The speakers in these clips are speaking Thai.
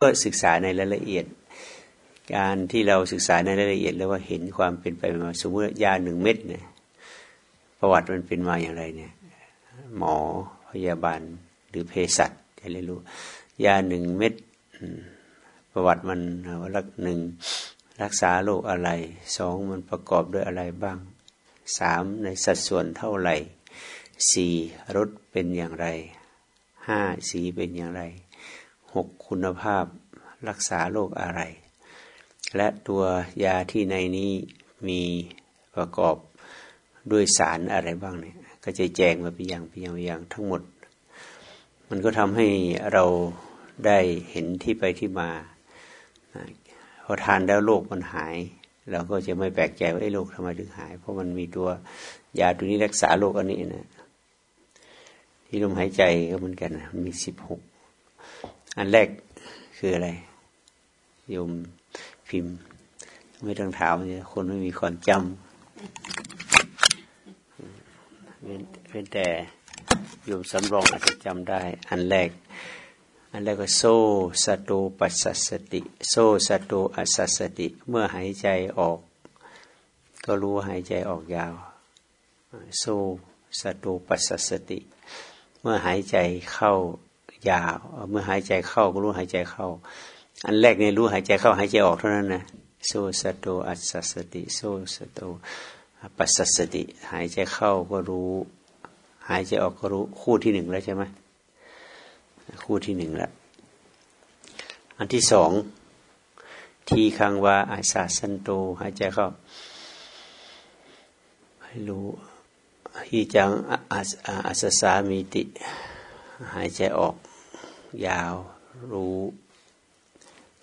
ก็ศึกษาในรายละเอียด การที่เราศึกษาในรายละเอียด แล้วว่าเห็นความเป็นไปมาสมมติยาหนึ่งเม็ดเนี่ย ประวัติมันเป็นมาอย่างไรเนี่ย หมอพยาบาลหรือเภสัชจะเรียนรู้ ยาหนึ่งเม็ดประวัติมันว่ารักหนึ่งรักษาโรคอะไรสองมันประกอบด้วยอะไรบ้างสามในสัดส่วนเท่าไหร่สี่รสเป็นอย่างไรห้าสีเป็นอย่างไร หกคุณภาพรักษาโรคอะไร และตัวยาที่ในนี้มีประกอบด้วยสารอะไรบ้างเนี่ยก็จะแจงมาเป็นอย่างเป็นอย่างอย่างทั้งหมด มันก็ทำให้เราได้เห็นที่ไปที่มาพอทานแล้วโรคมันหายเราก็จะไม่แปลกใจว่าไอ้โรคทำไมถึงหาย เพราะมันมีตัวยาตัวนี้รักษาโรคอันนี้นะที่ลมหายใจก็เหมือนกันนะมีสิบหก อันแรกคืออะไรโยมพิมพ์ ไม่ต้องถามเนี่ยคนไม่มีความจำเป็นแต่โยมสำรองอาจจะจำได้ อันแรก อันแรกก็โซสตูปัสสติ โซสตูอัสสติ เมื่อหายใจออก ก็รู้หายใจออกยาว โส สโต ปัสสสติ เมื่อหายใจเข้า ยาวเมื่อหายใจเข้าก็รู้หายใจเข้า อันแรกเนี่ยรู้หายใจเข้าหายใจออกเท่านั้นนะโส สโตอัสสสติโส สโตปัสสสติ หายใจเข้าก็รู้ หายใจออกก็รู้คู่ที่หนึ่งแล้วใช่ไหมคู่ที่หนึ่งแล้วอันที่สองทีคังว่าอาสาสันโตหายใจเข้าให้รู้ฮีจังอาสสามีติ หายใจออก ยาวรู้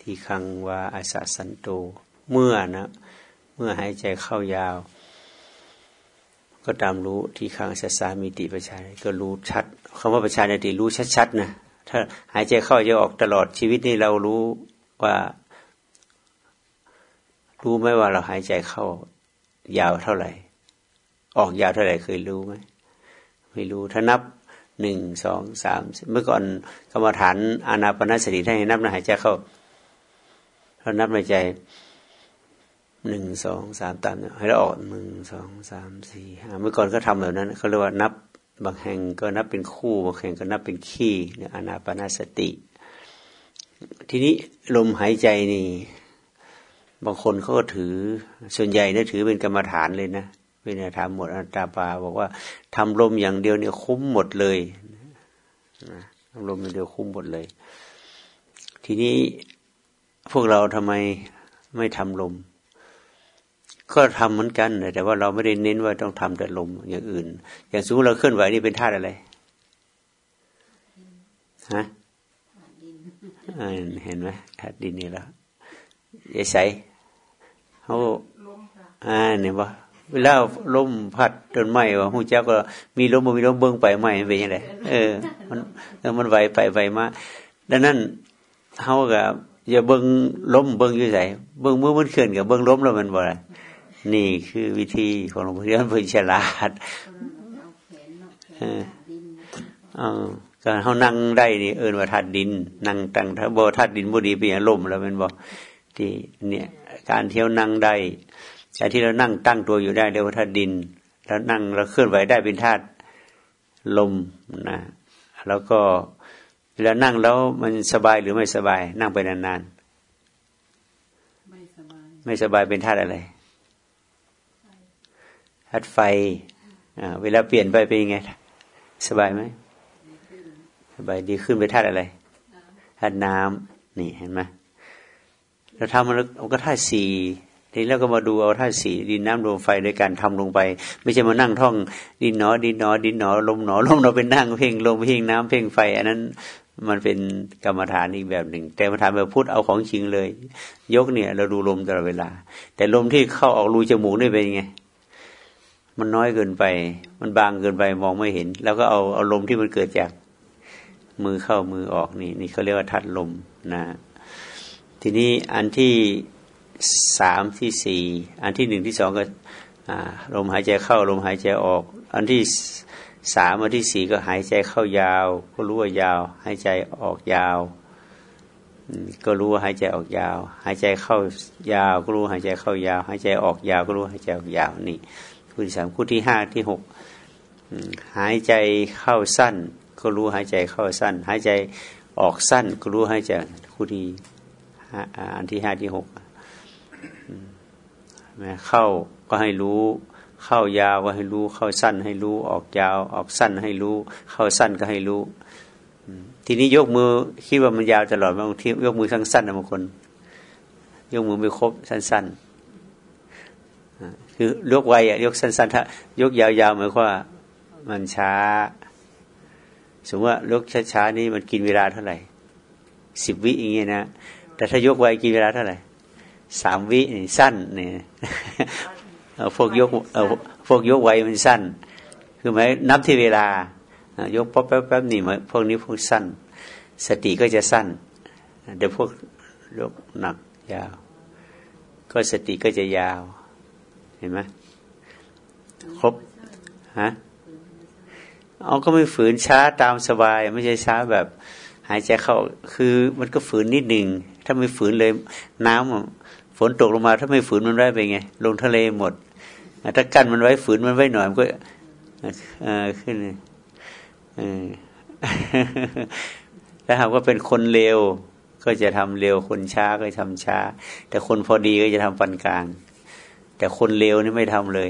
ที่คังว่าอาสาสันโต เมื่อนะ เมื่อหายใจเข้ายาว ก็ตามรู้ที่คังอาสามีติประชาก็รู้ชัดคำว่าประชาในติรู้ชัดๆนะถ้าหายใจเข้าจะออกตลอดชีวิตนี้เรารู้ว่ารู้ไหมว่าเราหายใจเข้ายาวเท่าไหร่ ออกยาวเท่าไหร่เคยรู้ไหมไม่รู้ถ้านับ หนึ่งสองสามเมื่อก่อนกรรมฐานอานาปนสติให้นับหายใจเข้าเรานับในใจหนึ่งสองสามตามให้เราออกหนึ่งสองสามสี่ห้าเมื่อก่อนก็ทำแบบนั้นเขาเรียกว่านับบางแห่งก็นับเป็นคู่บางแห่งก็นับเป็นขี้เนี่ยอนาปนาสติ ทีนี้ลมหายใจนี่ บางคนเขาก็ถือส่วนใหญ่เนี่ยถือเป็นกรรมฐานเลยนะ เป็นธรรมหมดอัตตาปาบอกว่าทำลมอย่างเดียวเนี่ยคุ้มหมดเลยนะทำลมอย่างเดียวคุ้มหมดเลย ทีนี้พวกเราทำไมไม่ทำลม ก็ทำเหมือนกันแต่ว่าเราไม่ได้เน้นว่าต้องทำแต่ลมอย่างอื่น อย่างสมมติเราเคลื่อนไหวนี่เป็นธาตุอะไรฮะเห็นไหมธาตุดินนี่แล้วยายใสเขาอ่าเนี่ยว่า เวลาลมพัดต้นไม้ว่าหูเจ้าก็มีลมมีลมเบิ้งไปไม้เป็นยังไงเออ มันเออมันไหวไปไหวมาดังนั้นเขากับอย่าเบิ้งล้มเบิ้งอยู่ใส่เบิ้งมือมันเคลื่อนกับเบิ้งล้มแล้วมันบ่ไรนี่คือวิธีของหลวงพ่อเรียนเพื่อฉลาดเออเออการเขานั่งได้นี่เอินว่าธาตุดิน นั่งตั้งถ้าบ่ธาตุดินบ่ดีเป็นอย่างลมแล้วมันบอกที่เนี่ย การเที่ยวนั่งได้ แต่ที่เรานั่งตั้งตัวอยู่ได้เรียกว่าธาตุดิน แล้วนั่งเราเคลื่อนไหวได้เป็นธาตุลมนะแล้วก็เวลานั่งแล้วมันสบายหรือไม่สบาย นั่งไปนานๆไม่สบายไม่สบายเป็นธาตุอะไรธาตุไฟเวลาเปลี่ยนไปเป็นยังไง สบายไหมสบายดีขึ้นไปธาตุอะไรธาตุน้ำนี่เห็นไหมเราทำมันก็ธาตุสี่ ทีแล้วก็มาดูเอาธาตุสีดินน้ำลมไฟโดยการทำลงไป ไม่ใช่มานั่งท่อง ดินหนอ ดินหนอ ดินหนอลมหนอลมเราเป็นนั่งเพ่งลมเพ่งน้ำเพ่งไฟ อันนั้นมันเป็นกรรมฐานอีกแบบหนึ่ง แต่มาถามแบบพูดเอาของจริงเลย ยกเนี่ย เราดูลมตลอดเวลา แต่ลมที่เข้าออกรูจมูกนี่เป็นไงมันน้อยเกินไป มันบางเกินไปมองไม่เห็น แล้วก็เอาเอาลมที่มันเกิดจากมือเข้ามือออกนี่ นี่เขาเรียกว่าทัดลมนะ ทีนี้อันที่ สามที่สี่อันที่หนึ่งที่สองก็ลมหายใจเข้าลมหายใจออก อันที่สามอันที่สี่ก็หายใจเข้ายาว ก็รู้ว่ายาว หายใจออกยาว ก็รู้ว่าหายใจออกยาว หายใจเข้ายาว ก็รู้หายใจเข้ายาว หายใจออกยาว ก็รู้หายใจออกยาวนี่คู่ที่สามคู่ที่ห้าที่หกหายใจเข้าสั้น ก็รู้หายใจเข้าสั้น หายใจออกสั้น ก็รู้หายใจคู่ที่อันที่ห้าที่หก เข้าก็ให้รู้ เข้ายาวก็ให้รู้ เข้าสั้นให้รู้ ออกยาว ออกสั้นให้รู้ เข้าสั้นก็ให้รู้ทีนี้ยกมือคิดว่ามันยาวตลอดบางทียกมือสั้นๆนะบางคน ยกมือไม่ครบสั้นๆคือยกไวอะยกสั้นๆถ้ายกยาวๆหมายความว่ามันช้า สมมติว่ายกช้าๆนี่มันกินเวลาเท่าไหร่สิบวิอย่างเงี้ยนะแต่ถ้ายกไวกินเวลาเท่าไหร่ สามวินี่สั้นเนี่ยพวกยกพวกยกไวมันสั้น คือหมายนับที่เวลายกป๊บแป๊บแป๊บนี่มาพวกนี้พวกสั้น สติก็จะสั้นเดี๋ยวพวกยกหนักยาว ก็สติก็จะยาว เห็นไหมครบฮะเอาก็ไม่ฝืนช้าตามสบาย ไม่ใช่ช้าแบบ หายใจเข้า คือมันก็ฝืนนิดหนึ่งถ้าไม่ฝืนเลยน้ำ ฝนตกลงมาถ้าไม่ฝืนมันไว้ไปไง ลงทะเลหมด ถ้ากั้นมันไว้ฝืนมันไว้หน่อยมันก็ขึ้นถ้าหากว่าเป็นคนเร็วก็จะทำเร็วคนช้าก็ทำช้า แต่คนพอดีก็จะทำปันกลาง แต่คนเร็วนี่ไม่ทำเลย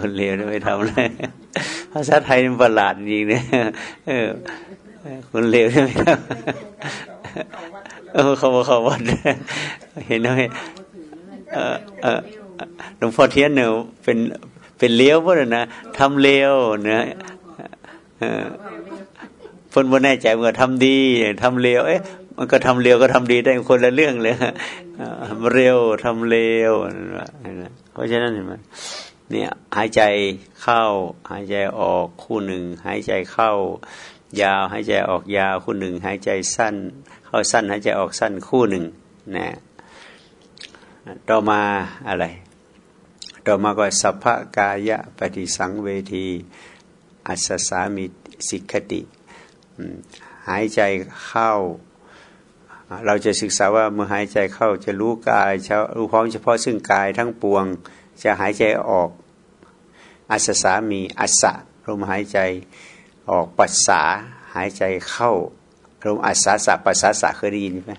คนเร็วนี่ไม่ทำเลยภาษาไทยมันประหลาดจริงเนี่ยคนเร็วนี่ไม่ทำ เออเขาบอกเขาวัดเห็นไหมเออเออหลวงพ่อเทียนเนี่ยเป็นเป็นเลี้ยวพวกนั้นนะทำเลี้ยวเนะเพิ่นบ่าแน่ใจว่าทำดีทำเร็วเอ๊ะมันก็ทำเร็วก็ทำดีได้คนละเรื่องเลยเร็วทำเร็วเพราะฉะนั้นเห็นไหมเนี่ยหายใจเข้า หายใจออกคู่หนึ่งหายใจเข้า ยาวหายใจออกยาวคู่หนึ่งหายใจสั้น เข้าสั้นหายใจออกสั้นคู่หนึ่งนะต่อมาอะไร ต่อมาก็สัพพกายะปฏิสังเวทีอัสสามิสิกขติหายใจเข้า เราจะศึกษาว่าเมื่อหายใจเข้าจะรู้กายจะรู้พร้อมเฉพาะซึ่งกายทั้งปวง จะหายใจออกอัสสามีอัสสะลมหายใจออกปัสสาหายใจเข้า ลมอัสสาสะปัสสาสะเคยได้ยินไหม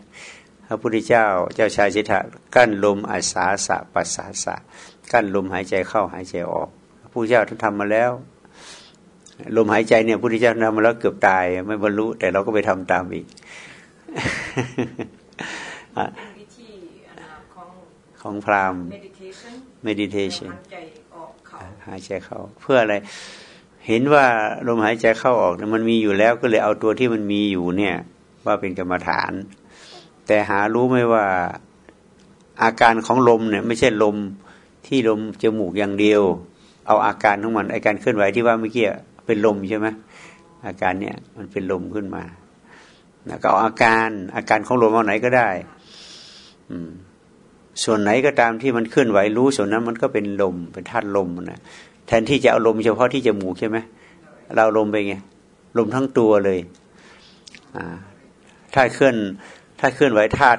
พระพุทธเจ้าเจ้าชายสิทธะกั้นลมอัสสาสะปัสสาสะกั้นลมหายใจเข้าหายใจออกผู้เจ้าท่านทำมาแล้ว ลมหายใจเนี่ยพุทธเจ้าทำมาแล้วเกือบตาย ไม่บรรลุ แต่เราก็ไปทำตามอีกของพราม meditation หายใจเข้าเพื่ออะไร เห็นว่าลมหายใจเข้าออกมันมีอยู่แล้วก็เลยเอาตัวที่มันมีอยู่เนี่ย ว่าเป็นกรรมฐาน แต่หารู้ไหมว่าอาการของลมเนี่ยไม่ใช่ลมที่ลมจมูกอย่างเดียว เอาอาการของมันอาการเคลื่อนไหวที่ว่าเมื่อกี้เป็นลมใช่ไหมอาการเนี้ยมันเป็นลมขึ้นมาแล้วก็เอาอาการอาการของลมเอาไหนก็ได้ อืมส่วนไหนก็ตามที่มันเคลื่อนไหวรู้ส่วนนั้นมันก็เป็นลมเป็นธาตุลมนะ แทนที่จะเอาลมเฉพาะที่จมูกใช่ไหมเราลมไปไงลมทั้งตัวเลยถ้าเคลื่อนถ้าเคลื่อนไหวธา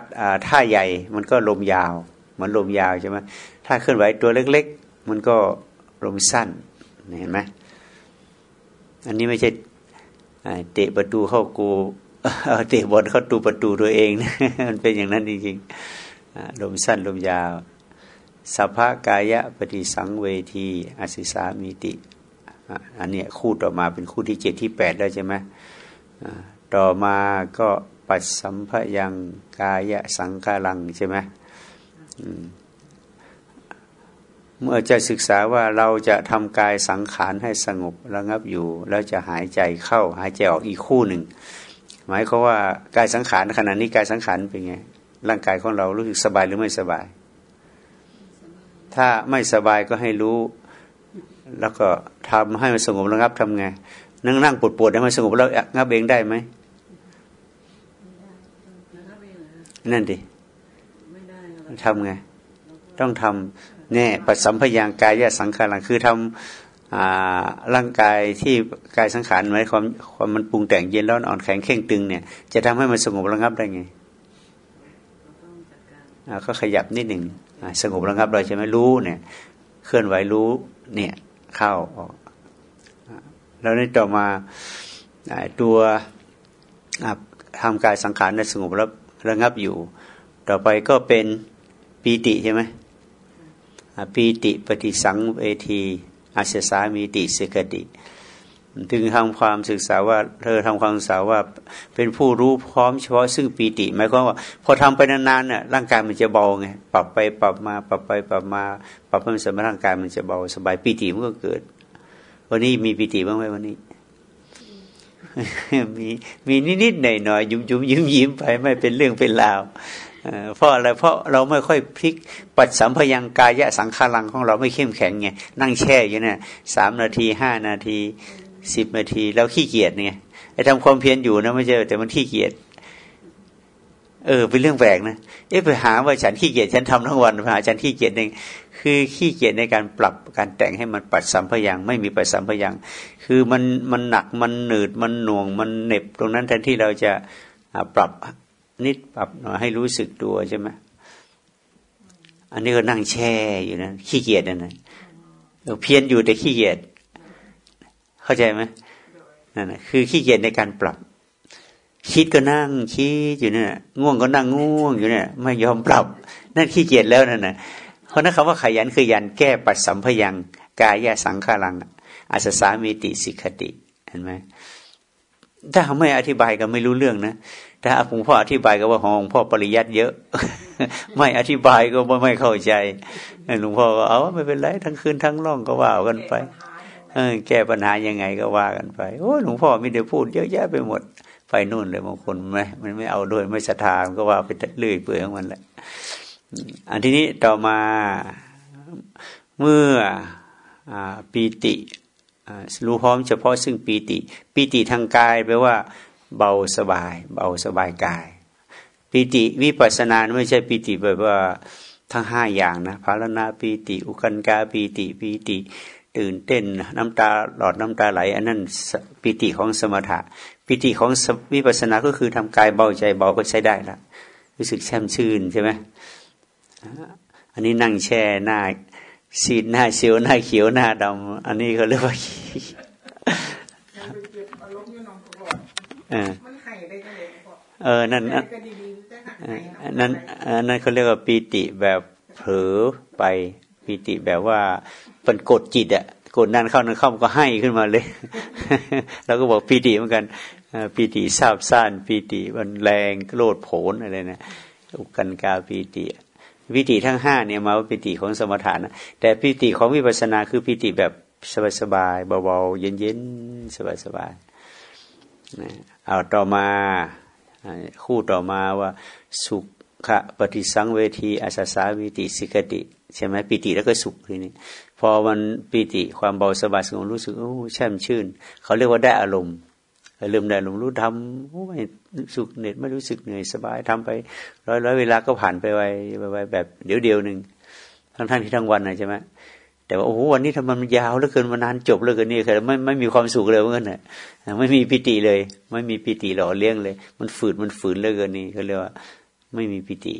ท่าใหญ่ มันก็ลมยาวเหมันลมยาวใช่ไหมถ้าเคลื่อนไหวตัวเล็ก ๆ มันก็ลมสั้นเห็นไหมอันนี้ไม่ใช่เตะประตูเข้ากูเตะบอลเข้าตูประตูตัวเองมันเป็นอย่างนั้นจริงๆลมสั้นลมยาว สัพพกายะปฏิสังเวทีอสิสามีติอันนี้คู่ต่อมาเป็นคู่ที่เจ็ดที่แปดแล้วใช่ไหมต่อมาก็ปัสสัมพยังกายะสังกาลังใช่ไหมเมื่อจะศึกษาว่าเราจะทำกายสังขารให้สงบระงับอยู่ แล้วจะหายใจเข้าหายใจออกอีกคู่หนึ่ง หมายความว่ากายสังขารขณะนี้กายสังขารเป็นไงร่างกายของเรารู้สึกสบายหรือไม่สบาย ถ้าไม่สบายก็ให้รู้ แล้วก็ทำให้มันสงบระงับทำไง นั่งนั่งปวดปวดให้มันสงบแล้วงับเองได้ไหมนั่นดิทำไง ต้องทำแน่ปัสสัมพยางกายสังขารังคือทร่างกายที่กายสังขารไหมความความมันปรุงแต่งเย็นร้อนอ่อนแข็งเข่งตึงเนี่ย จะทำให้มันสงบระงับได้ไง ก็ขยับนิดหนึ่งสงบระงับโดยใช่ไหมรู้เนี่ย เคลื่อนไหวรู้เนี่ย เข้าออกแล้วนี่ต่อมาตัวทำกายสังขารในสงบแล้วระงับอยู่ ต่อไปก็เป็นปีติใช่ไหมปีติปฏิสังเวทีอาศสามีติเสกติ ถึงทำความศึกษาว่า เธอทำความศึกษาว่าเป็นผู้รู้พร้อมเฉพาะซึ่งปีติหมายความว่า พอทำไปนานๆเนี่ยร่างกายมันจะเบาไงปรับไปปรับมาปรับไปปรับมาปรับให้มันสมร่างกายมันจะเบาสบายปีติมันก็เกิด วันนี้มีปีติบ้างไหมวันนี้ มีมีนิดๆหน่อยๆยุ่มๆยิ้มๆไปไม่เป็นเรื่องเป็นราวเพราะอะไรเพราะเราไม่ค่อยพลิกปัดสัมพยังกายะสังขารังของเราไม่เข้มแข็งไงนั่งแช่อยู่เนี่ยสามนาทีห้านาที สิบนาที เราขี้เกียจเนี่ยไอ้ทำความเพียรอยู่นะไม่ใช่แต่มันขี้เกียจเออเป็นเรื่องแปลกนะเอ๊ะไปหาว่าฉันขี้เกียจฉันทำทั้งวันไปหาฉันขี้เกียจเองคือขี้เกียจในการปรับการแต่งให้มันปัดสัมพยังไม่มีปัดสัมพยังคือมันมันหนักมันหนืดมันหน่วงมันเหน็บ ตรงนั้นแทนที่เราจะปรับนิดปรับหน่อยให้รู้สึกตัวใช่ไหมอันนี้ก็นั่งแช่อยู่นะขี้เกียจนั่นนะเพียนอยู่แต่ขี้เกียจ เข้าใจไหมนั่นนะคือขี้เกียจในการปรับ คิดก็นั่งคิดอยู่เนี่ยง่วงก็นั่งง่วงอยู่เนี่ย ไม่ยอมปรับ นั่นขี้เกียจแล้วนั่นนะเพราะนั้นคำว่าขยันคือยันแก้ปัดสัมพยังกายสังขารังอาสสามีติสิกติเห็นไหมถ้าไม่อธิบายก็ไม่รู้เรื่องนะถ้าหลวงพ่ออธิบายก็ว่าของพ่อปริยัติเยอะ ไม่อธิบายก็ไม่ไม่เข้าใจหลวงพ่อก็เอาไม่เป็นไรทั้งคืนทั้งร่องก็ว่ากันไป แก้ปัญหายังไงก็ว่ากันไป โอ้หลวงพ่อมีแต่พูดเยอะแยะไปหมด ไปนู่นเลยบางคนไม่มันไม่เอาด้วยไม่ศรัทธาก็ว่าไปเรื่อยเปื่อยของมันแหละอันทีนี้ต่อมาเมื่ออปีติรู้พร้อมเฉพาะซึ่งปีติ ปีติทางกายแปลว่า เบาสบาย เบาสบายกาย ปีติวิปัสนาไม่ใช่ปีติแบบว่าทั้งห้าอย่างนะภารณาปีติ อุคันกาปีติปีติ ตื่นเต้นน้ำตาหลอดน้ำตาไหล อันนั้นปีติของสมถะปีติของวิปัสสนาก็คือทำกายเบาใจเบาก็ใช้ได้ละรู้สึกแช่มชื่นใช่ไหมอันนี้นั่งแช่หน้าสีดหน้าเชียวหน้าเขียวหน้าดำอันนี้เขาเรียกว่าเออนั่นนั่นนั่นเขาเรียกว่าปีติแบบเผลอไปปีติแบบว่า เป็นกดจิตอะกดนั่นเข้านั่นเข้าก็ให้ขึ้นมาเลยเราก็บอกปีติเหมือนกันปีติทราบซ่านปีติมันแรงโลดโผนอะไรนะอุกันกาปีติวิติทั้งห้าเนี่ยมาว่าปิติของสมถะนะแต่ปิติของวิปัสสนาคือปิติแบบสบายๆเบาๆเย็นๆสบายๆเอาต่อมาคู่ต่อมาว่าสุขะปฏิสังเวทีอาสาสาวิติสิกติใช่ไหมปิติแล้วก็สุขทีนี้ พอมันปิติความเบาสบายสงบรู้สึกโอ้แช่มชื่น เขาเรียกว่าได้อารมณ์ลืมได้ลงรู้ทำไม่สุขเหน็ดไม่รู้สึกเหนื่อยสบายทำไป ร้อยร้อยเวลาก็ผ่านไปไวไปแบบเดี๋ยวเดียวหนึ่งทั้งทั้งที่ทั้งวันนะใช่ไหมแต่ว่าโอ้โหวันนี้ทำไมมันยาวเหลือเกินมานานจบเหลือเกินนี่คือไม่ไม่มีความสุขเลยเมื่อน่ะไม่มีปิติเลย ไม่มีปิติหล่อเลี้ยงเลย มันฝืดมันฝืนเหลือเกินนี่เขาเรียกว่า ไม่มีปิติ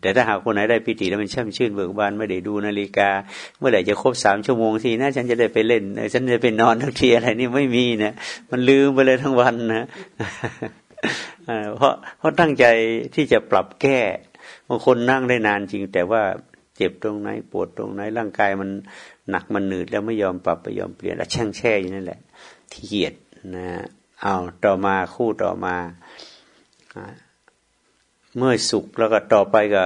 แต่ถ้าหากคนไหนได้ปิติแล้วมันช่ำชื่นเบิกบานไม่ได้ดูนาฬิกา เมื่อไหร่จะครบสามชั่วโมงทีนะฉันจะได้ไปเล่นฉันจะไปนอนทักทีอะไรนี่ไม่มีนะมันลืมไปเลยทั้งวันนะเพราะเพราะตั้งใจที่จะปรับแก้บางคนนั่งได้นานจริง แต่ว่าเจ็บตรงไหนปวดตรงไหนร่างกายมันหนักมันหนืดแล้วไม่ยอมปรับไม่ยอมเปลี่ยนแล้วแช่งแช่อยู่นั่นแหละที่เกียดนะเอาต่อมาคู่ต่อมา เมื่อสุขแล้วก็ต่อไปก็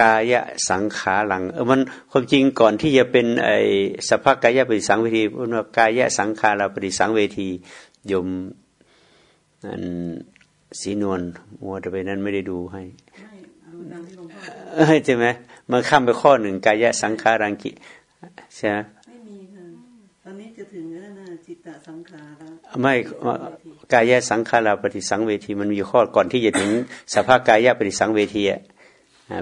กายะสังขาหลังเออมันความจริงก่อนที่จะเป็นไอสภาพกายะปฏิสังเวทีพูดว่ากายะสังขาราปฏิสังเวทียมอันสีนวลมัวแต่ไปนั้นไม่ได้ดูให้ใช่ไหมมันข้ามไปข้อหนึ่งกายะสังขารังกิใช่ไหมไม่มีค่ะตอนนี้จะถึงแล้วนะจิตตสังขาระไม่ กายสังขาราปฏิสังเวทีมันมีข้อก่อนที่จะถึงสภาพกายปฏิสังเวทีอะ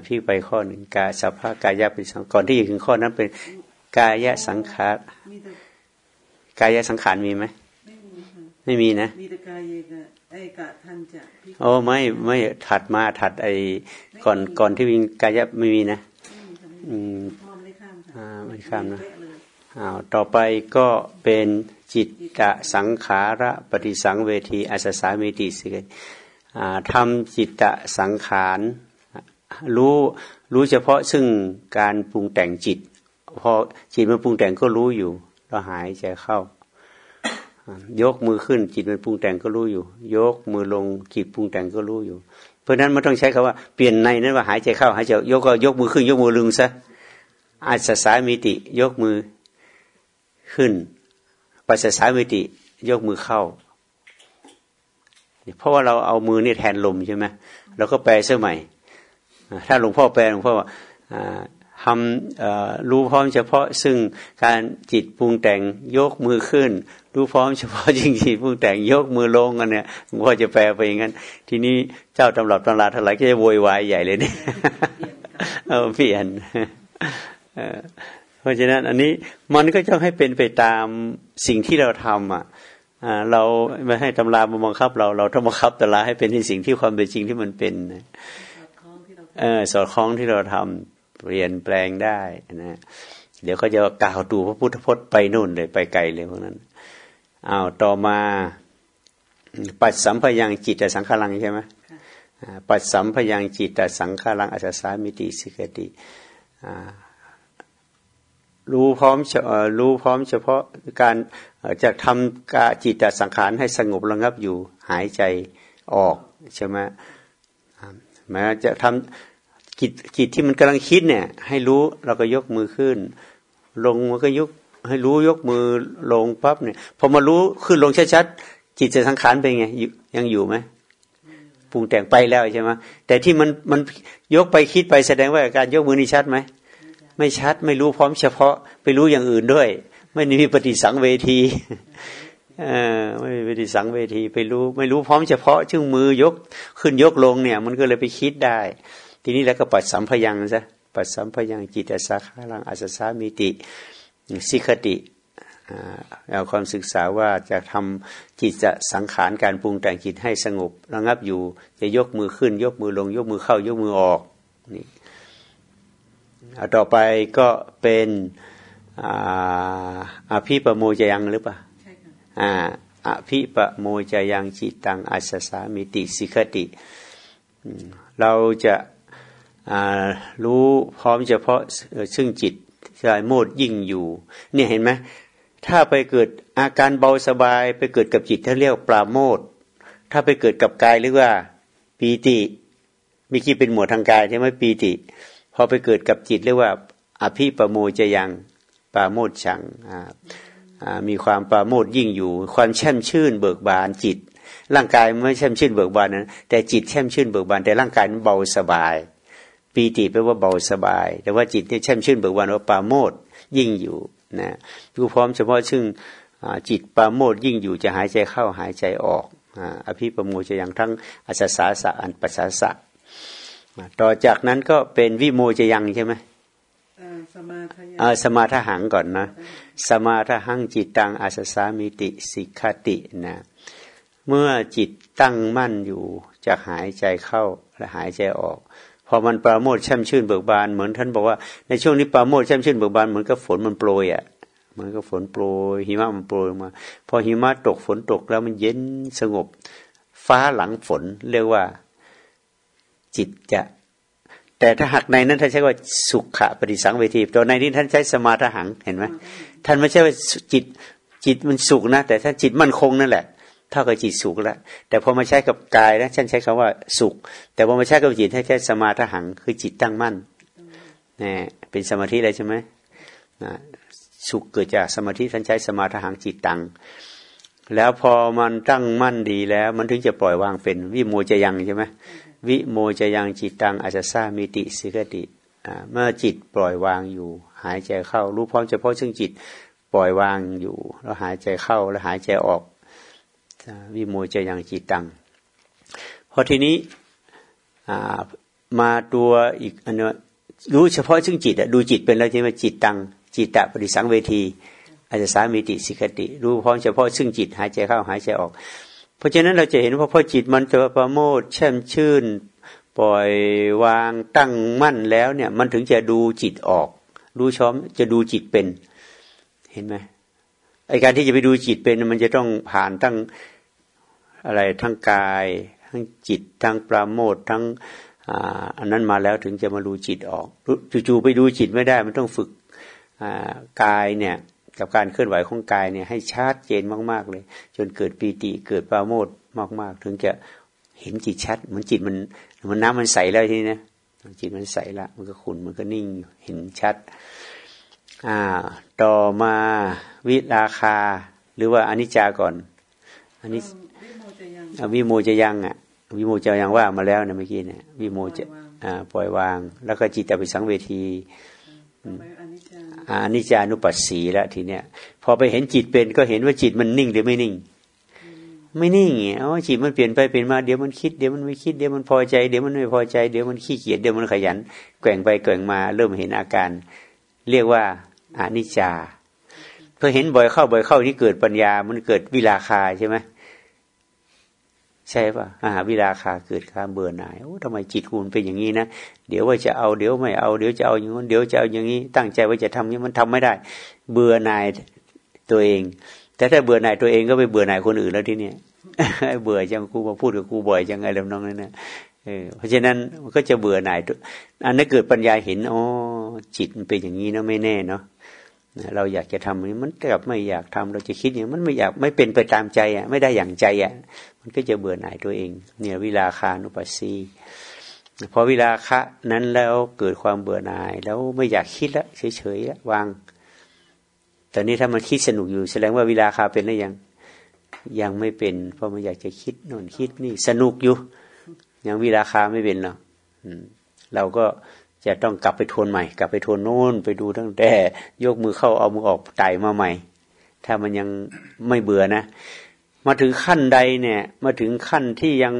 พี่ไปข้อหนึ่งกายสภาพกายปฏิสังก่อนที่จะถึงข้อนั้นเป็นกายสังขารกายสังขารมีไหมไม่มีนะมีแต่กายกะไอกะทันจะโอ้ไม่ไม่ถัดมาถัดไอก่อนก่อนที่มีกายไม่มีนะอืมไม่ข้ามนะ อาต่อไปก็เป็นจิตตะสังขาระปฏิสังเวทีอัสสามิติสิกทำจิตตะสังขารรู้รู้เฉพาะซึ่งการปรุงแต่งจิต พอจิตมันปรุงแต่งก็รู้อยู่เราหายใจเข้า ยกมือขึ้นจิตมันปรุงแต่งก็รู้อยู่ ยกมือลงจิตปรุงแต่งก็รู้อยู่ เพราะนั้นมันต้องใช้คำว่าเปลี่ยนในนั้นว่าหายใจเข้าหายใจยกก็ยกมือขึ้น ยกมือลงซะอาจสามิติ ยกมือ ขึ้น ปัสสามิติยกมือเข้า เพราะว่าเราเอามือนี่แทนลมใช่ไหมเราก็แปลเสื้อใหม่ ถ้าหลวงพ่อแปลหลวงพ่อว่าทำรู้พร้อมเฉพาะซึ่งการจิตปรุงแต่งยกมือขึ้น รู้พร้อมเฉพาะจริงจิตปรุงแต่งยกมือลงกันเนี่ยหลวงพ่อจะแปลไปอย่างนั้น ทีนี้เจ้าตำรับตำราท่าไหร่ก็จะโวยวายใหญ่เลยเนี่ยเอาเปลี่ยน เพราะฉะนั้นอันนี้มันก็ต้องให้เป็นไปตามสิ่งที่เราทำอะเราไม่ให้ตำรามาบังคับ เราเราต้องบังคับตำราให้เป็นในสิ่งที่ความเป็นจริงที่มันเป็นเออสอดคล้องที่เราทำเปลี่ยนแปลงได้นะเดี๋ยวก็จะกล่าวดูพระพุทธพจน์ไปนู่นเลยไปไกลเลยพวกนั้นอ้าวต่อมาปัดสัมพยังจิตแต่สังขารังใช่ไหมปัดสัมพยังจิตแต่สังขารังอัศสามิติสิกติ รู้พร้อมรู้พร้อมเฉพาะการจะทำกาจิตสังขารให้สงบระงับอยู่หายใจออกใช่ไหมแม้จะทำจิตจิตที่มันกำลังคิดเนี่ย ให้รู้เราก็ยกมือขึ้น ลงมันก็ยกให้รู้ยกมือลงปั๊บเนี่ยพอมารู้ขึ้นลงชัดๆจิตจะสังขารเป็นไงยังอยู่ไหมปรุงแต่งไปแล้วใช่ไหมแต่ที่มันมันยกไปคิดไปแสดงว่าการยกมือนี่ชัดไหม ไม่ชัดไม่รู้พร้อมเฉพาะ ไปรู้อย่างอื่นด้วย ไม่มีปฏิสังเวทีเออไม่มีปฏิสังเวทีไปรู้ ไม่รู้พร้อมเฉพาะชื่อมือยกขึ้นยกลงเนี่ย มันก็เลยไปคิดได้ ทีนี้แล้วก็ปัดสัมพยังซะปัดสัมพยังจิตสาขาลังอัสสามิติสิกติเอาความศึกษาว่าจะทำจิตจะสังขารการปรุงแต่งจิตให้สงบระงับอยู่ จะยกมือขึ้น ยกมือลง ยกมือเข้ายกมือออกนี่ ต่อไปก็เป็นอภิปโมจยังหรือเปล่าอภิปโมจยังจิตังอัสสามิติสิกติ เราจะรู้พร้อมเฉพาะซึ่งจิตสายโมดยิ่งอยู่ เนี่ยเห็นไหมถ้าไปเกิดอาการเบาสบายไปเกิดกับจิตถ้าเรียกปราโมดถ้าไปเกิดกับกายเรียกว่าปีติมีกี่เป็นหมวดทางกายใช่ไหมปีติพ อไปเกิดกับจิตเรียกว่า อภิปโมจะยังปาโมดชังมีความปาโมดยิ่งอยู่ ความแช่มชื่นเบิกบานจิต ร่างกายไม่แช่มชื่นเบิกบานนะแต่จิตแช่มชื่นเบิกบานแต่ร่างกายมันเบาสบาย ปีติแปลว่าเบาสบาย แต่ว่าจิตที่แช่มชื่นเบิกบานว่าปาโมดยิ่งอยู่นะดูพร้อมเฉพาะซึ่งจิตปาโมดยิ่งอยู่จะหายใจเข้าหายใจออกอภิปโมจะยังทั้งอัศสาสะอันปัสสาสะ ต่อจากนั้นก็เป็นวิโมจะยังใช่ไหมสมาทหังก่อนนะ สมาทหังจิตตังอาสสามิติสิกขตินะ เมื่อจิตตั้งมั่นอยู่จะหายใจเข้าและหายใจออก พอมันปราโมทแช่มชื่นเบิกบานเหมือนท่านบอกว่าในช่วงนี้ปราโมทแช่มชื่นเบิกบานเหมือนกับฝนมันโปรยอะมันก็ฝนโปรยหิมะมันโปรยมา พอหิมะตกฝนตกแล้วมันเย็นสงบ ฟ้าหลังฝนเรียกว่า จิตจะ แต่ถ้าหักในนั้นท่านใช้ว่าสุขะปฏิสังเวทีตัวในนี้ท่านใช้สมาทหังเห็นไหมท่านไม่ใช่ว่าจิตจิตมันสุขนะ แต่ถ้าจิตมั่นคงนั่นแหละเท่ากับจิตสุขแล้วแต่พอมาใช้กับกายนะท่านใช้คำว่าสุข แต่พอมาใช้กับจิตท่านใช้สมาทหังคือจิตตั้งมั่นนี่เป็นสมาธิอะไรใช่ไหมสุขเกิดจากสมาธิท่านใช้สมาทหังจิตตังแล้วพอมันตั้งมั่นดีแล้ว มันถึงจะปล่อยวางเป็นวิโมจะยังใช่ไหม วิโมจะยังจิตตังอาจจะสร้างมิติสิกติเมื่อจิตปล่อยวางอยู่ หายใจเข้า รู้พร้อมเฉพาะซึ่งจิตปล่อยวางอยู่ แล้วหายใจเข้าแล้วหายใจออกวิโมจะยังจิตตังพอทีนี้มาตัวอีกอันนี้รู้เฉพาะซึ่งจิตดูจิตเป็นแล้วใช่ไหมจิตตังจิตตะปฏิสังเวทีอาจจะสามิติสิกติ รู้พร้อมเฉพาะซึ่งจิตหายใจเข้าหายใจออก เพราะฉะนั้นเราจะเห็นว่าพอจิตมันจะประโมทแช่มชื่น ปล่อยวางตั้งมั่นแล้วเนี่ย มันถึงจะดูจิตออก รู้ช้อมจะดูจิตเป็น เห็นไหมไอการที่จะไปดูจิตเป็นมันจะต้องผ่านทั้งอะไรทั้งกาย ทั้งจิตทั้งปราโมททั้งอันนั้นมาแล้วถึงจะมาดูจิตออกจู่ๆไปดูจิตไม่ได้ มันต้องฝึกกายเนี่ย กับการเคลื่อนไหวของกายเนี่ยให้ชัดเจนมาก ๆ เลย จนเกิดปีติเกิดปราโมทมาก ๆ ถึงจะเห็นจิตชัดเหมือนจิตมันมันน้ำมันใสแล้วทีนี้นะจิตมันใสละมันก็ขุนมันก็นิ่งเห็นชัด อ่า ต่อมาวิราคา หรือว่าอนิจจาก่อนอันนี้วิโมจะยังอะวิโมจะยังว่ามาแล้วนะเมื่อกี้เนี่ยวิโมจะอ่าปล่อยวาง แล้วก็จิตตปิสังเวที อานิจานุปัสสีแล้วทีเนี้ยพอไปเห็นจิตเป็นก็เห็นว่าจิตมันนิ่งหรือไม่นิ่ง ไม่นิ่งเอ๋อจิตมันเปลี่ยนไปเปลี่ยนมาเดี๋ยวมันคิดเดี๋ยวมันไม่คิดเดี๋ยวมันพอใจเดี๋ยวมันไม่พอใจเดี๋ยวมันขี้เกียจเดี๋ยวมันขยันแกว่งไปแกว่งมา เริ่มเห็นอาการ เรียกว่าอานิจจาพอเห็นบ่อยเข้าบ่อยเข้านี่เกิดปัญญา มันเกิดวิราคาใช่ไหม ใช่ป่ะอาหาวิราคาเกิดความเบื่อหน่ายโอ้ทำไมจิตคุณเป็นอย่างนี้นะเดี๋ยวว่าจะเอาเดี๋ยวไม่เอาเดี๋ยวจะเอาอย่างนี้เดี๋ยวจะเอาอย่างนี้ ตั้งใจว่าจะทำนี้มันทำไม่ได้ เบื่อหน่ายตัวเอง แต่ถ้าเบื่อหน่ายตัวเองก็ไปเบื่อหน่ายคนอื่นแล้วที่นี่เบื่อจังกูมาพูดกับกูบ่อยจังไงแล้วน้องนั่นนะเพราะฉะนั้นมันก็จะเบื่อหน่ายอันนั้นเกิดปัญญาเห็นอ๋อจิตเป็นอย่างนี้นะไม่แน่เนาะ เราอยากจะทำนี้มันกลับไม่อยากทำเราจะคิดอย่างมันไม่อยากไม่เป็นไปตามใจอะไม่ได้อย่างใจอะมันก็จะเบื่อหน่ายตัวเอง เนี่ยวิลาคานุปัสสีพอวิลาคะนั้นแล้วเกิดความเบื่อหน่าย แล้วไม่อยากคิดล้วเฉยๆละวางตอนนี้ถ้ามันคิดสนุกอยู่แสดงว่าวิลาคาเป็นหรือยังยังไม่เป็น เพราะมันอยากจะคิดโน่นคิดนี่สนุกอยู่ยังวิลาคาไม่เป็นหรอกเราก็ จะต้องกลับไปทวนใหม่ กลับไปทวนโน้นไปดูตั้งแต่ยกมือเข้าเอามือออกไต่มาใหม่ ถ้ามันยังไม่เบื่อนะ มาถึงขั้นใดเนี่ย มาถึงขั้นที่ยัง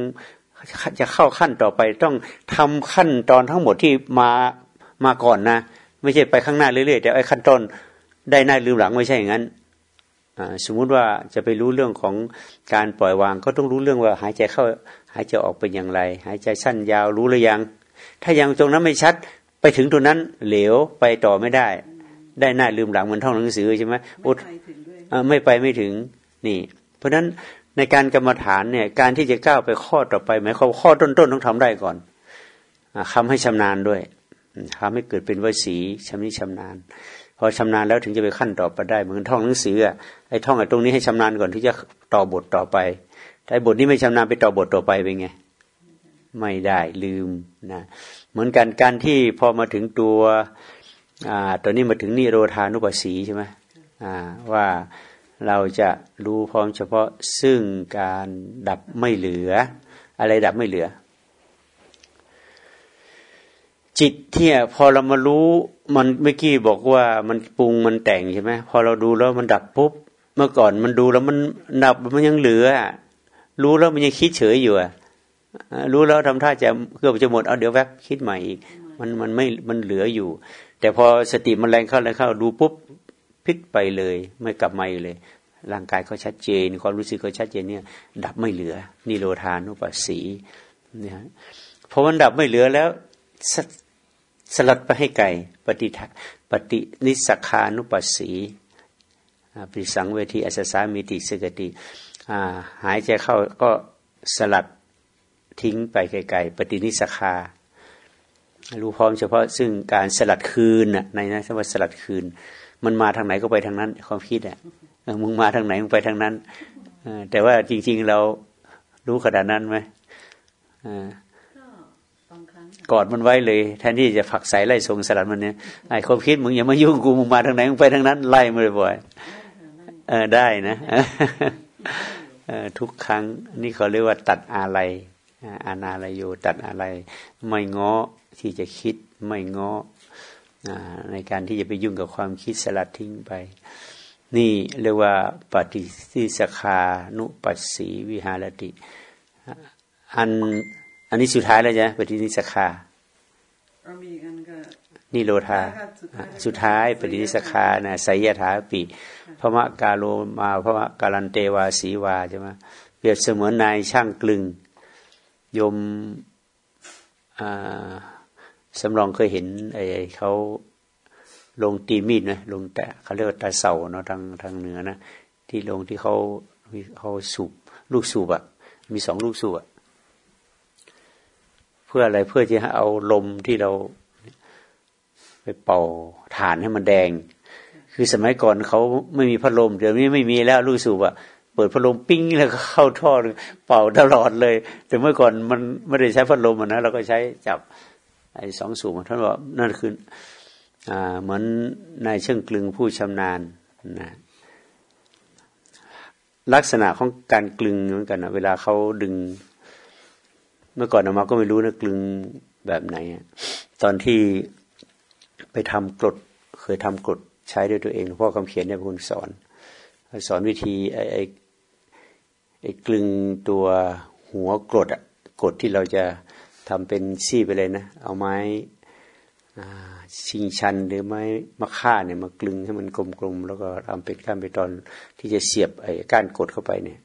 จะเข้าขั้นต่อไปต้องทำขั้นตอนทั้งหมดที่มามาก่อนนะ ไม่ใช่ไปข้างหน้าเรื่อยๆแต่ไอ้ขั้นต้นได้หน้าลืมหลังไม่ใช่อย่างนั้นสมมุติว่าจะไปรู้เรื่องของการปล่อยวาง ก็ต้องรู้เรื่องว่าหายใจเข้าหายใจออกเป็นอย่างไร หายใจสั้นยาวรู้หรือยัง ถ้ายังตรงนั้นไม่ชัด ไปถึงตรงนั้น เหลวไปต่อไม่ได้ ได้หน้าลืมหลังเหมือนท่องหนังสือใช่ไหมอุดไม่ไปไม่ถึงนี่ เพราะฉะนั้นในการกรรมฐานเนี่ย การที่จะก้าวไปข้อต่อไปหมายความข้อต้นๆต้องทำได้ก่อนทำให้ชำนาญด้วยทำให้เกิดเป็นวสีชำนิชำนาญ พอชำนาญแล้วถึงจะไปขั้นต่อไปได้ เหมือนท่องหนังสือไอ้ท่องไอ้ตรงนี้ให้ชำนาญก่อนที่จะต่อบทต่อไปถ้าบทนี้ไม่ชำนาญไปต่อบทต่อไปเป็นไง ไม่ได้ลืมนะเหมือนกันการที่พอมาถึงตัวอ่าตอนนี้มาถึงนิโรธานุปัสสีใช่ไหมอ่าว่าเราจะรู้พร้อมเฉพาะซึ่งการดับไม่เหลือ อะไรดับไม่เหลือ จิตที่พอเรามารู้มันเมื่อกี้บอกว่ามันปรุงมันแต่งใช่ไหมพอเราดูแล้วมันดับปุ๊บเมื่อก่อนมันดูแล้วมันดับมันยังเหลือ รู้แล้วมันยังคิดเฉยอยู่อะ รู้แล้วทำท่าจะเกือบจะหมดเอาเดี๋ยวแวบคิดใหม่อีกมันมันไม่มันเหลืออยู่ แต่พอสติมันแรงเข้าแรงเข้า ดูปุ๊บพิกไปเลย ไม่กลับมาเลย ร่างกายเขาชัดเจน ความรู้สึกเขาชัดเจนเนี่ย ดับไม่เหลือนิโรธานุปัสสีเนี่ยพอมันดับไม่เหลือแล้วสสลัดไปให้ไกลปฏิทปฏินิสคานุปัสสีปิสังเวทีอัสสามิติสกติหายใจเข้าก็สลัด ทิ้งไปไกลๆปฏินิสคา รู้พร้อมเฉพาะซึ่งการสลัดคืนน่ะในนั้นสมมติสลัดคืน มันมาทางไหนก็ไปทางนั้น ความคิดอะมึงมาทางไหนมึงไปทางนั้นแต่ว่าจริง ๆเรารู้ขนาดนั้นไหมกอดมันไว้เลย แทนที่จะผักใส่ไล่ทรงสลัดมันเนี่ยไอ้ความคิดมึงอย่ามายุ่งกูมึงมาทางไหนมึงไปทางนั้น ไล่มาบ่อยเออได้นะทุกครั้งนี่เขาเรียกว่าตัดอะไร อานาลโยตัดอะไร ไม่ง้อที่จะคิดไม่ง้อในการที่จะไปยุ่งกับความคิดสลัดทิ้งไป นี่เรียกว่าปฏิสิสคานุปัสสีวิหารติ อันอันนี้สุดท้ายแล้วจ้ะปฏิสิสคามีกันก็นิโรธา สุดท้ายปฏินิสขานะไสยถาปิพระมะกาโลมาพระมะกาลันเตวาสีวาใช่ไหมเปรียบเสมือนนายช่างกลึง ยมสำรองเคยเห็นไอ้เขาลงตีมีดนะลงแต่เขาเรียกว่าตาเสาเนาะทางทางเหนือนะที่ลงที่เขาเขาสูบลูกสูบอะมีสองลูกสูบอะเพื่ออะไรเพื่อจะเอาลมที่เราไปเป่าฐานให้มันแดง คือสมัยก่อนเขาไม่มีพัดลมเดี๋ยวนี้ไม่มีแล้วลูกสูบอะ ปิดพัดลมปิ้งแล้วก็เข้าท่อเป่าตลอดเลย แต่เมื่อก่อนมันไม่ได้ใช้พัดลมนะเราก็ใช้จับไอ้สองสูบท่านบอกนั่นคืออ่าเหมือนนายเชิงกลึงผู้ชำนาญนะลักษณะของการกลึงเหมือนกันนะเวลาเขาดึง เมื่อก่อนออกมาก็ไม่รู้นะกลึงแบบไหน ตอนที่ไปทำกรดเคยทำกรดใช้ด้วยตัวเองพ่อคำเขียนเนี่ยคุณสอนสอนวิธีไอ้ ไอ้กลึงตัวหัวกรดอะกรดที่เราจะทำเป็นซี่ไปเลยนะ เอาไม้ชิงชันหรือไม้มะค่าเนี่ยมากลึงให้มันกลมๆแล้วก็ทำเป็นก้านเป็นตอนที่จะเสียบไอ้ก้านกดเข้าไปเนี่ย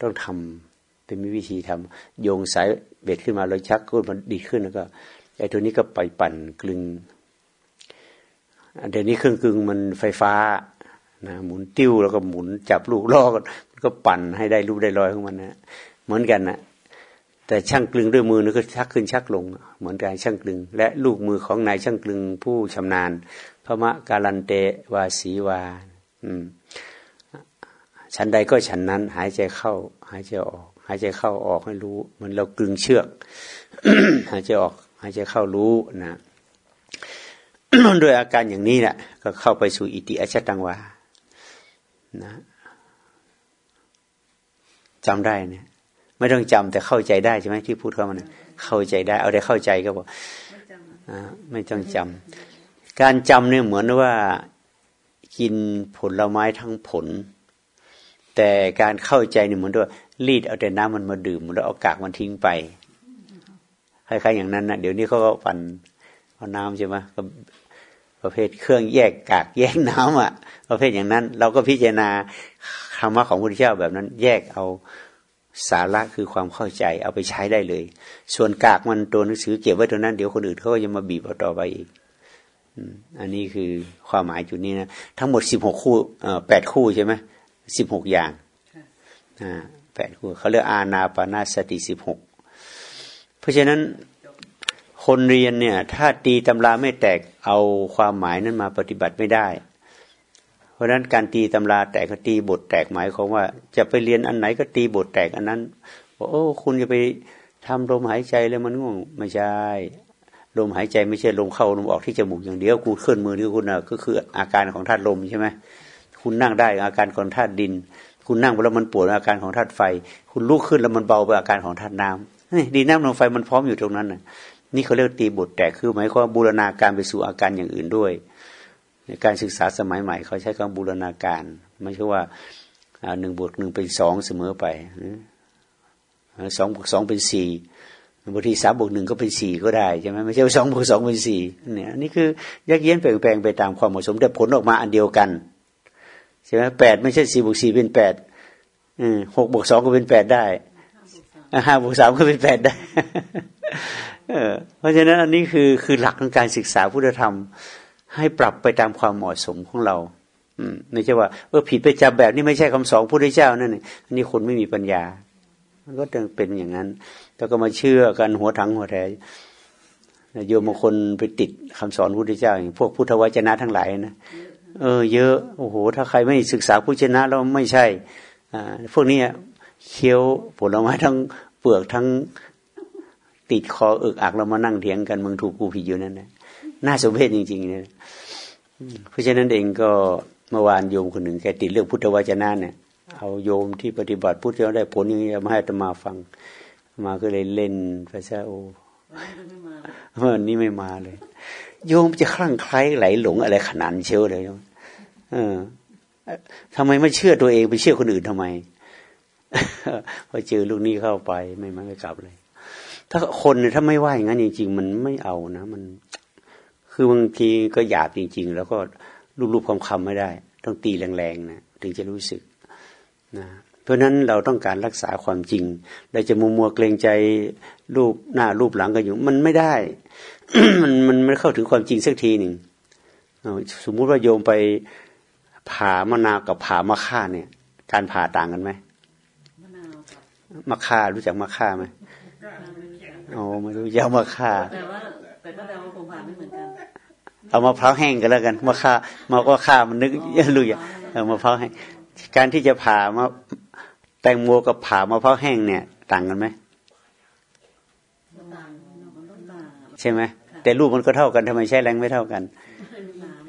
ต้องทำเป็นมีวิธีทำโยงสายเบ็ดขึ้นมาเลยชักก้นมันดีขึ้นแล้วก็ไอ้ตัวนี้ก็ไปปั่นกลึงเดี๋ยวนี้เครื่องกลึงมันไฟฟ้านะหมุนติ้วแล้วก็หมุนจับลูกลอก ก็ปั่นให้ได้รูปได้รอยของมันนะเหมือนกันนะแต่ช่างกลึงด้วยมือนี่ก็ชักขึ้นชักลง เหมือนกันช่างกลึง และลูกมือของนายช่างกลึงผู้ชำนาญพระมะการันเตวาสีวา อืมชั้นใดก็ชั้นนั้น หายใจเข้า หายใจออก หายใจเข้าออกให้รู้เหมือนเรากลึงเชือก หายใจออก หายใจเข้ารู้นะด้วยอาการอย่างนี้แหละก็เข้าไปสู่อิติอชตังวานะ จำได้เนี่ยไม่ต้องจำแต่เข้าใจได้ใช่ไหมที่พูดเข้ามาเนี่ยเข้าใจได้ เอาได้เข้าใจก็บอกไม่ต้องจำการจำเนี่ยเหมือนว่ากินผลไม้ทั้งผล แต่การเข้าใจเนี่ยเหมือนว่ารีดเอาแต่น้ำมันมาดื่มแล้วเอากากมันทิ้งไปคล้ายๆอย่างนั้นนะเดี๋ยวนี้เขาก็ปั่นเอาน้ำใช่ไหมก็ ประเภทเครื่องแยกกากแยกน้ำอะ ประเภทอย่างนั้น เราก็พิจารณาธรรมะของพระพุทธเจ้าแบบนั้น แยกเอาสาระคือความเข้าใจเอาไปใช้ได้เลย ส่วนกากมันตัวหนังสือเก็บไว้ตัวนั้นเดี๋ยวคนอื่นเขาก็จะมาบีบเอาต่อไปอีกอันนี้คือความหมายจุดนี้นะทั้งหมดสิบหกคู่แปดคู่ใช่ไหมสิบหกอย่างแปดคู่เขาเรียกอาณาปานาสติสิบหกเพราะฉะนั้น คนเรียนเนี่ย ถ้าตีตำราไม่แตกเอาความหมายนั้นมาปฏิบัติไม่ได้ เพราะฉะนั้นการตีตำราแตกก็ตีบทแตกหมายความว่า จะไปเรียนอันไหนก็ตีบทแตกอันนั้นโอ้คุณจะไปทำลมหายใจแล้วมันง่วงไม่ใช่ลมหายใจไม่ใช่ลมเข้าลมออกที่จมูกอย่างเดียวกูเคลื่อนมือนี่คุณนะก็คืออาการของธาตุลมใช่ไหมคุณนั่งได้อาการของธาตุดิน คุณนั่งแล้วมันปวดอาการของธาตุไฟ คุณลุกขึ้นแล้วมันเบาเป็นอาการของธาตุน้ำนี่ดินน้ำลมไฟมันพร้อมอยู่ตรงนั้นนะ นี่เขาเรียกตีบทแตกคือหมายความบูรณาการไปสู่อาการอย่างอื่นด้วยการศึกษาสมัยใหม่ เขาใช้คำบูรณาการ ไม่ใช่ว่าหนึ่งบวกหนึ่งเป็นสองเสมอไปสองบวกสองเป็นสี่บางทีสามบวกหนึ่งก็เป็นสี่ก็ได้ใช่ไหมไม่ใช่สองบวกสองเป็นสี่เนี่ยนี่คือยักเย็นเปลี่ยนแปลงไปตามความเหมาะสมแต่ผลออกมาอันเดียวกันใช่ไหมแปดไม่ใช่สี่บวกสี่เป็นแปดหกบวกสองก็เป็นแปดได้ห้าบวกสามก็เป็นแปดได้ เพราะฉะนั้นอันนี้คือคือหลักของการศึกษาพุทธธรรม ให้ปรับไปตามความเหมาะสมของเรา อืมไม่ใช่ว่าเออผิดไปจำแบบนี้ไม่ใช่คำสอนพุทธเจ้านั่นนี่อันนี้คนไม่มีปัญญา มันก็ต้องเป็นอย่างนั้น แล้วก็มาเชื่อกันหัวถังหัวแท้โยมบางคนไปติดคำสอนพุทธเจ้าอย่างพวกพุทธวจนะทั้งหลายนะเออ เยอะโอ้โห ถ้าใครไม่ศึกษาพุทธนะแล้วไม่ใช่ อ่า พวกนี้เคี้ยวผลไม้ทั้งเปลือกทั้ง ติดคออึกอักเรามานั่งเถียงกันมึงถูกกูผิดอยู่นั่นนะน่าสมเพชจริงๆเนี่ยเพราะฉะนั้นเองก็เมื่อวานโยมคนหนึ่งแกติดเรื่องพุทธวจนะเนี่ย เอาโยมที่ปฏิบัติพุทธแล้วได้ผลอย่างนี้มาให้ตมาฟัง มาก็เลยเล่นภาษาโอวันนี้ไม่มาเลย โยมจะคลั่งไคล้ไหลหลงอะไรขนาดเชียวเลยเออทำไมไม่เชื่อตัวเองไปเชื่อคนอื่นทำไมพอเจอลูกนี้เข้าไปไม่ไม่กลับเลย ถ้าคนเนี่ยถ้าไม่ว่าอย่างนั้นจริง ๆ มันไม่เอานะมัน คือคือบางทีก็หยาบจริง ๆ แล้วก็รูปๆคำคำไม่ได้ ต้องตีแรงๆนะถึงจะรู้สึกนะเพราะนั้นเราต้องการรักษาความจริงเราจะมัวมัวเกรงใจรูปหน้ารูปหลังกันอยู่ มันไม่ได้ มันมันไม่เข้าถึงความจริงสักทีหนึ่งสมมุติว่าโยมไปผ่ามะนาวกับผ่ามะข่าเนี่ย การผ่าต่างกันไหมมะนาวกับมะข่ารู้จักมะข่าไหม โอ้ไม่รู้ยาวมะข่าแต่ว่าแต่ก็แต่ว่าผมผ่าไม่เหมือนกันเอามะพร้าวแห้งกันแล้วกันมะข่ามะว่าข่ามันนึกยัรู้อย่างเอามะพร้าวแห้งการที่จะผ่ามาแตงโมกับผ่ามะพร้าวแห้งเนี่ย ต่างกันไหมใช่ไหมแต่รูปมันก็เท่ากันทำไมใช้แรงไม่เท่ากัน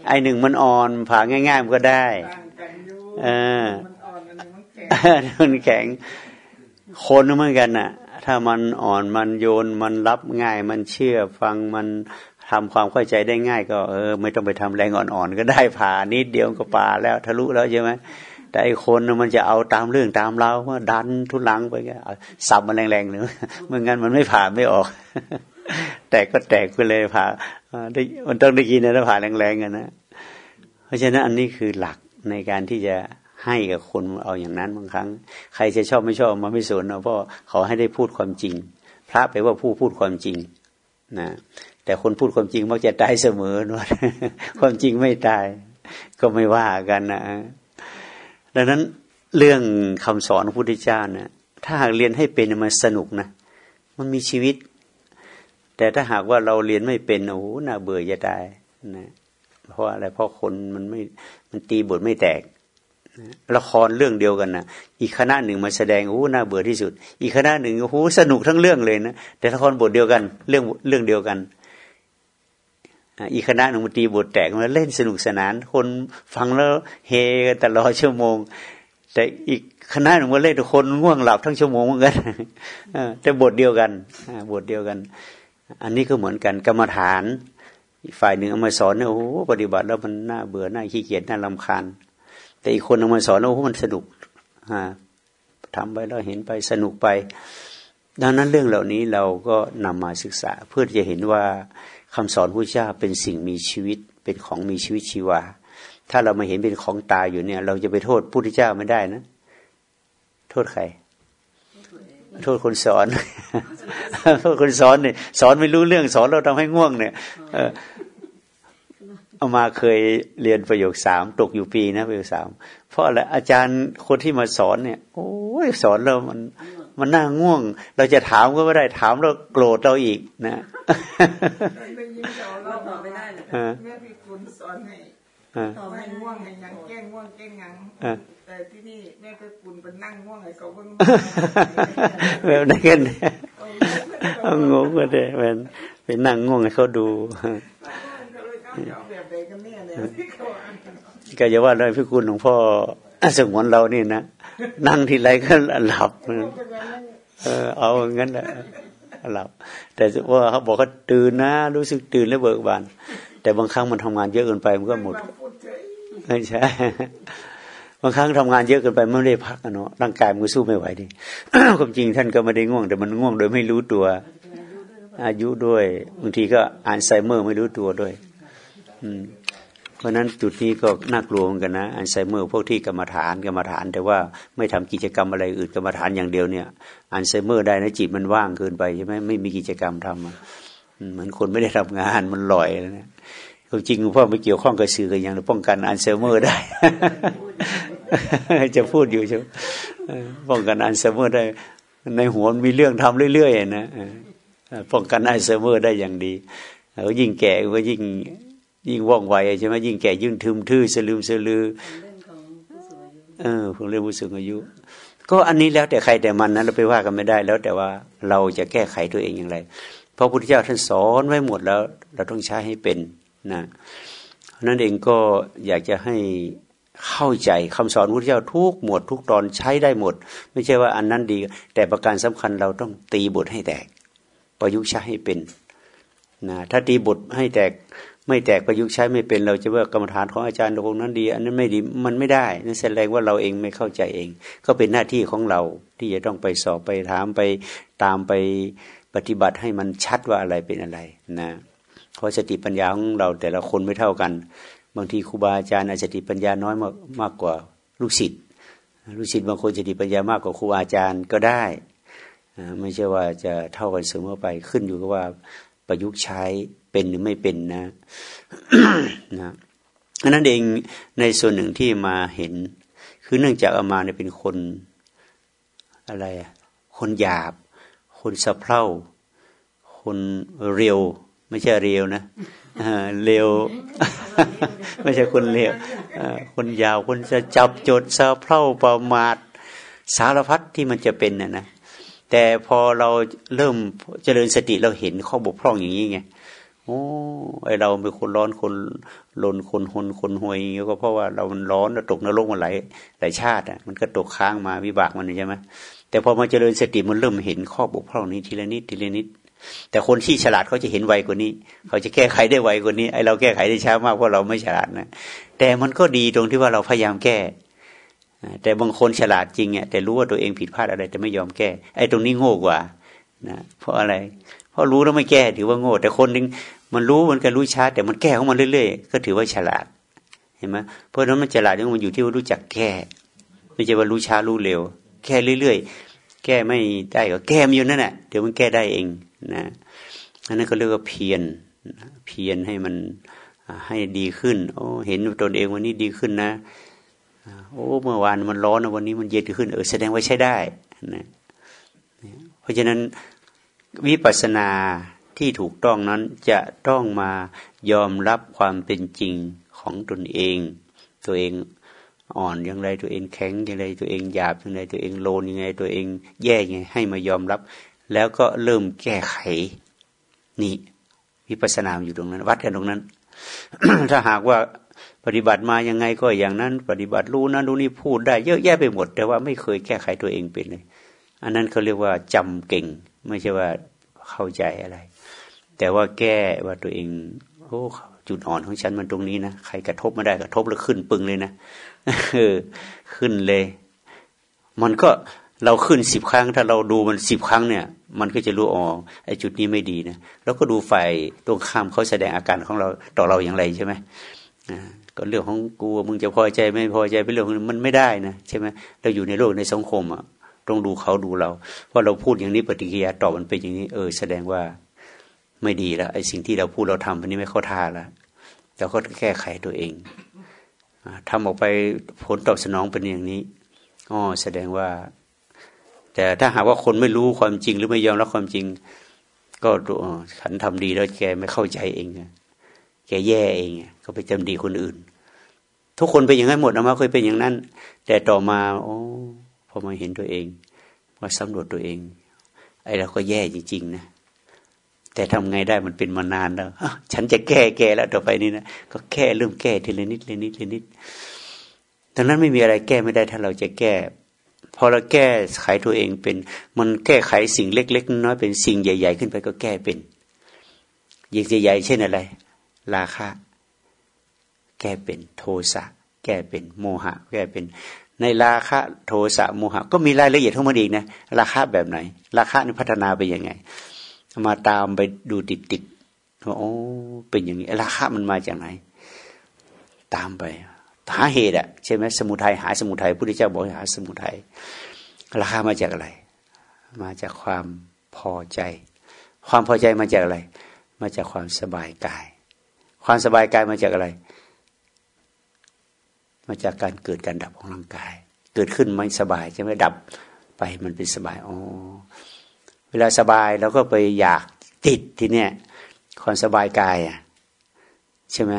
ไอหนึ่งมันอ่อนผ่าง่ายๆมันก็ได้เออมันแข็ง คนเหมือนกันน่ะ ถ้ามันอ่อนมันโยนมันรับง่าย มันเชื่อฟังมันทำความเข้าใจได้ง่าย ก็เออ ไม่ต้องไปทำแรงอ่อนๆก็ได้ผ่านิดเดียวก็ป่าแล้วทะลุแล้วใช่ไหมแต่ไอคนมันจะเอาตามเรื่องตามเราว่าดันทุลังไปก็สับมันแรงๆหรือเมื่องั้นมันไม่ผ่าไม่ออก แตกก็แตกไปเลยผ่าได้มันต้องได้กินนะผ่าแรงๆกันนะ เพราะฉะนั้นอันนี้คือหลักในการที่จะ ให้กับคนเอาอย่างนั้นบางครั้ง ใครจะชอบไม่ชอบมาไม่สนเนะพราะเขาให้ได้พูดความจริง พระไปว่าผู้พูดความจริงนะแต่คนพูดความจริงมักจะตายเสมอนะความจริงไม่ตาย ก็ไม่ว่ากันนะดังนั้นเรื่องคำสอนของพุทธเจ้าเนะถ้าหากเรียนให้เป็นมันสนุกนะมันมีชีวิต แต่ถ้าหากว่าเราเรียนไม่เป็นโอ้โหน่าเบื่อจะตายนะเพราะอะไรเพราะคนมันไม่มันตีบทไม่แตก ละครเรื่องเดียวกันนะอีกคณะหนึ่งมาแสดงโอ้น่าเบื่อที่สุด อีกคณะหนึ่งโอ้โหสนุกทั้งเรื่องเลยนะแต่ละครบทเดียวกัน เรื่องเรื่องเดียวกันอีกคณะหนึ่งมาตีบทแตกมาเล่นสนุกสนาน คนฟังแล้วเฮกันตลอดชั่วโมง แต่อีกคณะหนึ่งมาเล่นคนง่วงหลับทั้งชั่วโมงเหมือนกันแต่บทเดียวกันบทเดียวกัน อันนี้ก็เหมือนกันกรรมฐานฝ่ายหนึ่งเอามาสอนเนี่ยโอ้โหปฏิบัติแล้วมันน่าเบื่อน่าขี้เกียจน่าลำคาญ แต่อีกคนเอามาสอนแล้วโอ้มันสนุกฮะทำไปแล้วเห็นไปสนุกไป ดังนั้นเรื่องเหล่านี้เราก็นำมาศึกษา เพื่อจะเห็นว่าคำสอนพระเจ้าเป็นสิ่งมีชีวิตเป็นของมีชีวิตชีวา ถ้าเรามาเห็นเป็นของตายอยู่เนี่ย เราจะไปโทษพระพุทธเจ้าไม่ได้นะ โทษใคร โทษคนสอน โทษคนสอนเนี่ยสอนไม่รู้เรื่องสอนเราทำให้ง่วงเนี่ย เอามาเคยเรียนประโยคสามตกอยู่ปีนะประโยคสามเพราะอะไรอาจารย์คนที่มาสอนเนี่ย โอ้ยสอนเรามัน มันน่าง่วง เราจะถามก็ไม่ได้ถามเราโกรธเราอีกนะได้ยินเราตอบไม่ได้แม่พี่คุณสอนให้ไม่ง่วงให้ยังแก้ง่วงแก้ยังแต่ที่นี่แม่พี่คุณเป็นนั่งง่วงให้เขาเพิ่งแบบนั้นกันเอางงก็ได้เป็นเป็นนั่งง่วงให้เขาดู ก็จะว่าเลยพี่คุณหลวงพ่อสงวนเรานี่นะนั่งทีไรก็หลับเออเอางั้นแหละหลับ แต่ว่าเขาบอกเขาตื่นนะรู้สึกตื่นแล้วเบิกบาน แต่บางครั้งมันทำงานเยอะเกินไปมันก็หมดไม่ใช่บางครั้งทำงานเยอะเกินไปไม่ได้พักเนาะร่างกายมันสู้ไม่ไหวดิความจริงท่านก็ไม่ได้ง่วง แต่มันง่วงโดยไม่รู้ตัว อายุด้วยบางทีก็อัลไซเมอร์ไม่รู้ตัวด้วย เพราะนั้นจุดนี้ก็น่ากลัวเหมือนกันนะอัลไซเมอร์พวกที่กรรมฐานกรรมฐาน แต่ว่าไม่ทำกิจกรรมอะไรอื่นกรรมฐานอย่างเดียวเนี่ยอัลไซเมอร์ได้นะจิตมันว่างเกินไปใช่ไหมไม่มีกิจกรรมทำเหมือนคนไม่ได้ทำงานมันลอยแล้วนะจริงพ่อไม่เกี่ยวข้องกับสื่อกันอย่างป้องกันอัลไซเมอร์ได้ จะพูดอยู่ใช่ไหมป้องกันอัลไซเมอร์ได้ ในหัวมีเรื่องทำเรื่อยๆนะป้องกันอัลไซเมอร์ได้อย่างดีแล้วยิ่งแก่ก็ยิ่ง ยิ่งว่องไวใช่ไหมยิ่งแก่ยิ่งทึมทื่อสลืมสลือเออของเรื่องผู้สูงอายุ ก็อันนี้แล้วแต่ใครแต่มันนะเราไปว่ากันไม่ได้ แล้วแต่ว่าเราจะแก้ไขตัวเองอย่างไรเพราะพุทธเจ้าท่านสอนไว้หมดแล้ว เราต้องใช้ให้เป็นนะนั่นเองก็อยากจะให้เข้าใจคำสอนพุทธเจ้าทุกหมวดทุกตอนใช้ได้หมด ไม่ใช่ว่าอันนั้นดี แต่ประการสำคัญเราต้องตีบทให้แตก ประยุกต์ใช้ให้เป็นนะถ้าตีบทให้แตก ไม่แตกประยุกต์ใช้ไม่เป็นเราจะว่ากรรมฐานของอาจารย์องค์นั้นดี อันนั้นไม่ดีมันไม่ได้นั่นแสดงว่าเราเองไม่เข้าใจเอง ก็เป็นหน้าที่ของเราที่จะต้องไปสอบไปถามไปตามไปปฏิบัติให้มันชัดว่าอะไรเป็นอะไรนะเพราะสติปัญญาของเราแต่ละคนไม่เท่ากัน บางทีครูบาอาจารย์อาจสติปัญญาน้อยมากมากกว่าลูกศิษย์ลูกศิษย์บางคนสติปัญญามากกว่าครูอาจารย์ก็ได้ไม่ใช่ว่าจะเท่ากันเสมอไปขึ้นอยู่กับว่าประยุกต์ใช้ เป็นหรือไม่เป็นนะนะอันนั้นเองในส่วนหนึ่งที่มาเห็น คือเนื่องจากอามาเนี่ยเป็นคนอะไรอะคนหยาบ คนสะเพร่า คนเร็ว ไม่ใช่เร็วนะเร็ว ไม่ใช่คนเร็วคนยาวคนจะจับจดสะเพร่าประมาทสารพัดที่มันจะเป็นน่ะนะแต่พอเราเริ่มเจริญสติเราเห็นข้อบกพร่องอย่างนี้ไง โอ้ไอเราเป็นคนร้อนคนลนคนหนคนหวยก็เพราะว่าเรามันร้อนเราตกนรกมาหลายหลายชาติอะมันก็ตกค้างมาวิบากมันใช่ไหมแต่พอมาเจริญสติมันเริ่มเห็นข้อบกพร่องนี้ทีละนิดทีละนิด แต่คนที่ฉลาดเขาจะเห็นไวกว่านี้ เขาจะแก้ไขได้ไวกว่านี้ไอเราแก้ไขได้ช้ามากเพราะเราไม่ฉลาดนะแต่มันก็ดีตรงที่ว่าเราพยายามแก้แต่บางคนฉลาดจริงอะแต่รู้ว่าตัวเองผิดพลาดอะไรแต่ไม่ยอมแก้ ไอ้ตรงนี้โง่กว่านะเพราะอะไร เพราะรู้แล้วไม่แก้ถือว่าโง่ แต่คนหนึ่งมันรู้มันก็รู้ช้าแต่มันแก้ของมันเรื่อยๆ ก็ถือว่าฉลาดเห็นไหมเพราะฉะนั้นมันฉลาดนี่มันอยู่ที่ว่ารู้จักแก้ไม่ใช่ว่ารู้ช้ารู้เร็ว แก้เรื่อยๆ แก้ไม่ได้ก็แก้มันอยู่นั่นแหละเดี๋ยวมันแก้ได้เองนะอันนั้นก็เรียกว่าเพียรเพียรให้มันให้ดีขึ้น โอ้เห็นตนเองวันนี้ดีขึ้นนะโอ้เมื่อวานมันร้อนวันนี้มันเย็นขึ้นเออแสดงว่าใช้ได้นะเพราะฉะนั้น วิปัสสนาที่ถูกต้องนั้นจะต้องมายอมรับความเป็นจริงของตนเอง ตัวเองอ่อนอย่างไรตัวเองแข็งอย่างไรตัวเองหยาบอย่างไรตัวเองโลนยังไงตัวเองแย่ยังไงให้มายอมรับ แล้วก็เริ่มแก้ไข นี่วิปัสสนาอยู่ตรงนั้น วัดกันตรงนั้น ถ้าหากว่าปฏิบัติมายังไงก็อย่างนั้น ปฏิบัติรู้นั้นรู้นี่พูดได้เยอะแยะไปหมด แต่ว่าไม่เคยแก้ไขตัวเองเป็นเลย อันนั้นเขาเรียกว่าจำเก่ง ไม่ใช่ว่าเข้าใจอะไร แต่ว่าแก้ว่าตัวเองโอ้จุดอ่อนของฉันมันตรงนี้นะใครกระทบไมาได้กระทบแล้วขึ้นปึงเลยนะขึ้นเลย มันก็เราขึ้นสิบครั้ง ถ้าเราดูมันสิบครั้งเนี่ย มันก็จะรู้อ๋อไอ้จุดนี้ไม่ดีนะแล้วก็ดูฝ่ายตรงข้ามเขาแสดงอาการของเราต่อเราอย่างไรใช่ไหมก็เรื่องของกูมึงจะพอใจไม่พอใจเป็นเรื่องมันไม่ได้นะใช่ไหมเราอยู่ในโลกในสังคมอะ ต้องดูเขาดูเราว่าเราพูดอย่างนี้ปฏิกิริยาตอบมันเป็นอย่างนี้ เออ แสดงว่าไม่ดีแล้วไอ้สิ่งที่เราพูดเราทำอันนี้ไม่เข้าท่าแล้วเราก็แก้ไขตัวเองทำออกไปผลตอบสนองเป็นอย่างนี้อ๋อแสดงว่า แต่ถ้าหากว่าคนไม่รู้ความจริงหรือไม่ยอมรับความจริง ก็ขันทำดีแล้วแกไม่เข้าใจเองแกแย่เองก็ไปจำดีคนอื่น ทุกคนเป็นอย่างนั้นหมดนะมาเคยเป็นอย่างนั้น แต่ต่อมา โอ้ พอมาเห็นตัวเองมาสำรวจตัวเอง ไอ้เราก็แย่จริงๆนะแต่ทำไงได้มันเป็นมานานแล้วฉันจะแก้แก้แล้วต่อไปนี้นะก็แค่เริ่มแก้ทีละนิดละนิดละนิดดังนั้นไม่มีอะไรแก้ไม่ได้ถ้าเราจะแก้พอเราแก้ไขตัวเองเป็น มันแก้ไขสิ่งเล็ก ๆ น้อยเป็นสิ่งใหญ่ ๆ ขึ้นไปก็แก้เป็นยิ่งใหญ่ๆเช่นอะไร ราคะ แก้เป็นโทสะ แก้เป็นโมหะ แก้เป็น ในราคะโทสะโมหะ ก็มีรายละเอียดทั้งหมดอีกนะราคะแบบไหน ราคะนี่พัฒนาไปยังไง มาตามไปดูติดติดว่าโอ้เป็นอย่างนี้ ราคะมันมาจากไหน ตามไป หาเหตุอะใช่ไหมสมุทัยหาสมุทัยพุทธเจ้าบอกหาสมุทัยราคามาจากอะไร มาจากความพอใจ ความพอใจมาจากอะไร มาจากความสบายกาย ความสบายกายมาจากอะไร มาจากการเกิดการดับของร่างกาย เกิดขึ้นไม่สบายใช่ไหมดับไปมันเป็นสบายอ๋อเวลาสบายเราก็ไปอยากติดทีเนี้ยความสบายกายอะใช่ไหม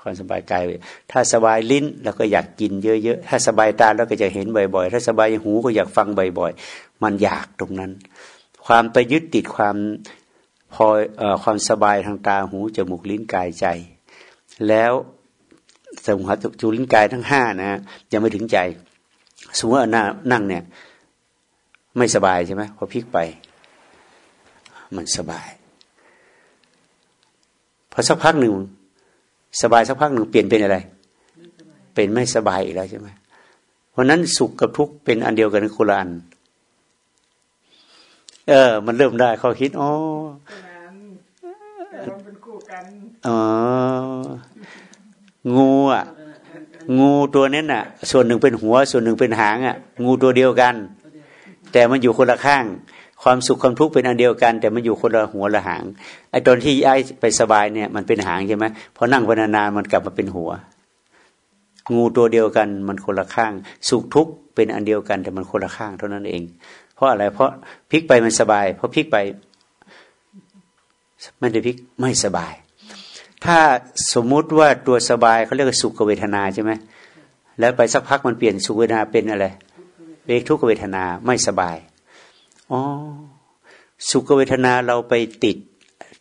ความสบายกาย ถ้าสบายลิ้นเราก็อยากกินเยอะๆถ้าสบายตาเราก็จะเห็นบ่อยๆ ถ้าสบายหูก็อยากฟังบ่อยๆ มันอยากตรงนั้น ความไปยึดติดความพออความสบายทางตาหูจมูกลิ้นกายใจ แล้ว สมหัตจูลิ้นกายทั้งห้านะยังไม่ถึงใจสมมติว่านั่งเนี่ย ไม่สบายใช่ไหมพอพลิกไป มันสบายพอสักพักหนึ่งสบายสักพักหนึ่งเปลี่ยนเป็นอะไร เป็นไม่สบายอีกแล้วใช่ไหมเพราะนั้นสุขกับทุกข์เป็นอันเดียวกันคุรานเออ มันเริ่มได้ข้อคิดอ๋อกันอ๋อ งูอะงูตัวนั้นอะ ส่วนหนึ่งเป็นหัว ส่วนหนึ่งเป็นหางอะ งูตัวเดียวกัน แต่มันอยู่คนละข้าง ความสุขความทุกข์เป็นอันเดียวกัน แต่มันอยู่คนละหัวละหางไอ้ตอนที่ย้ายไปสบายเนี่ยมันเป็นหางใช่ไหมพอนั่งไปนานๆมันกลับมาเป็นหัว งูตัวเดียวกัน มันคนละข้าง สุขทุกข์เป็นอันเดียวกัน แต่มันคนละข้างเท่านั้นเอง เพราะอะไร เพราะพลิกไปมันสบายพอพลิกไป มันจะพลิกไม่สบาย ถ้าสมมุติว่าตัวสบายเขาเรียกว่าสุขเวทนาใช่ไหมแล้วไปสักพักมันเปลี่ยนสุขเวทนาเป็นอะไรเวกทุกขเวทนาไม่สบายอ๋อสุขเวทนาเราไปติด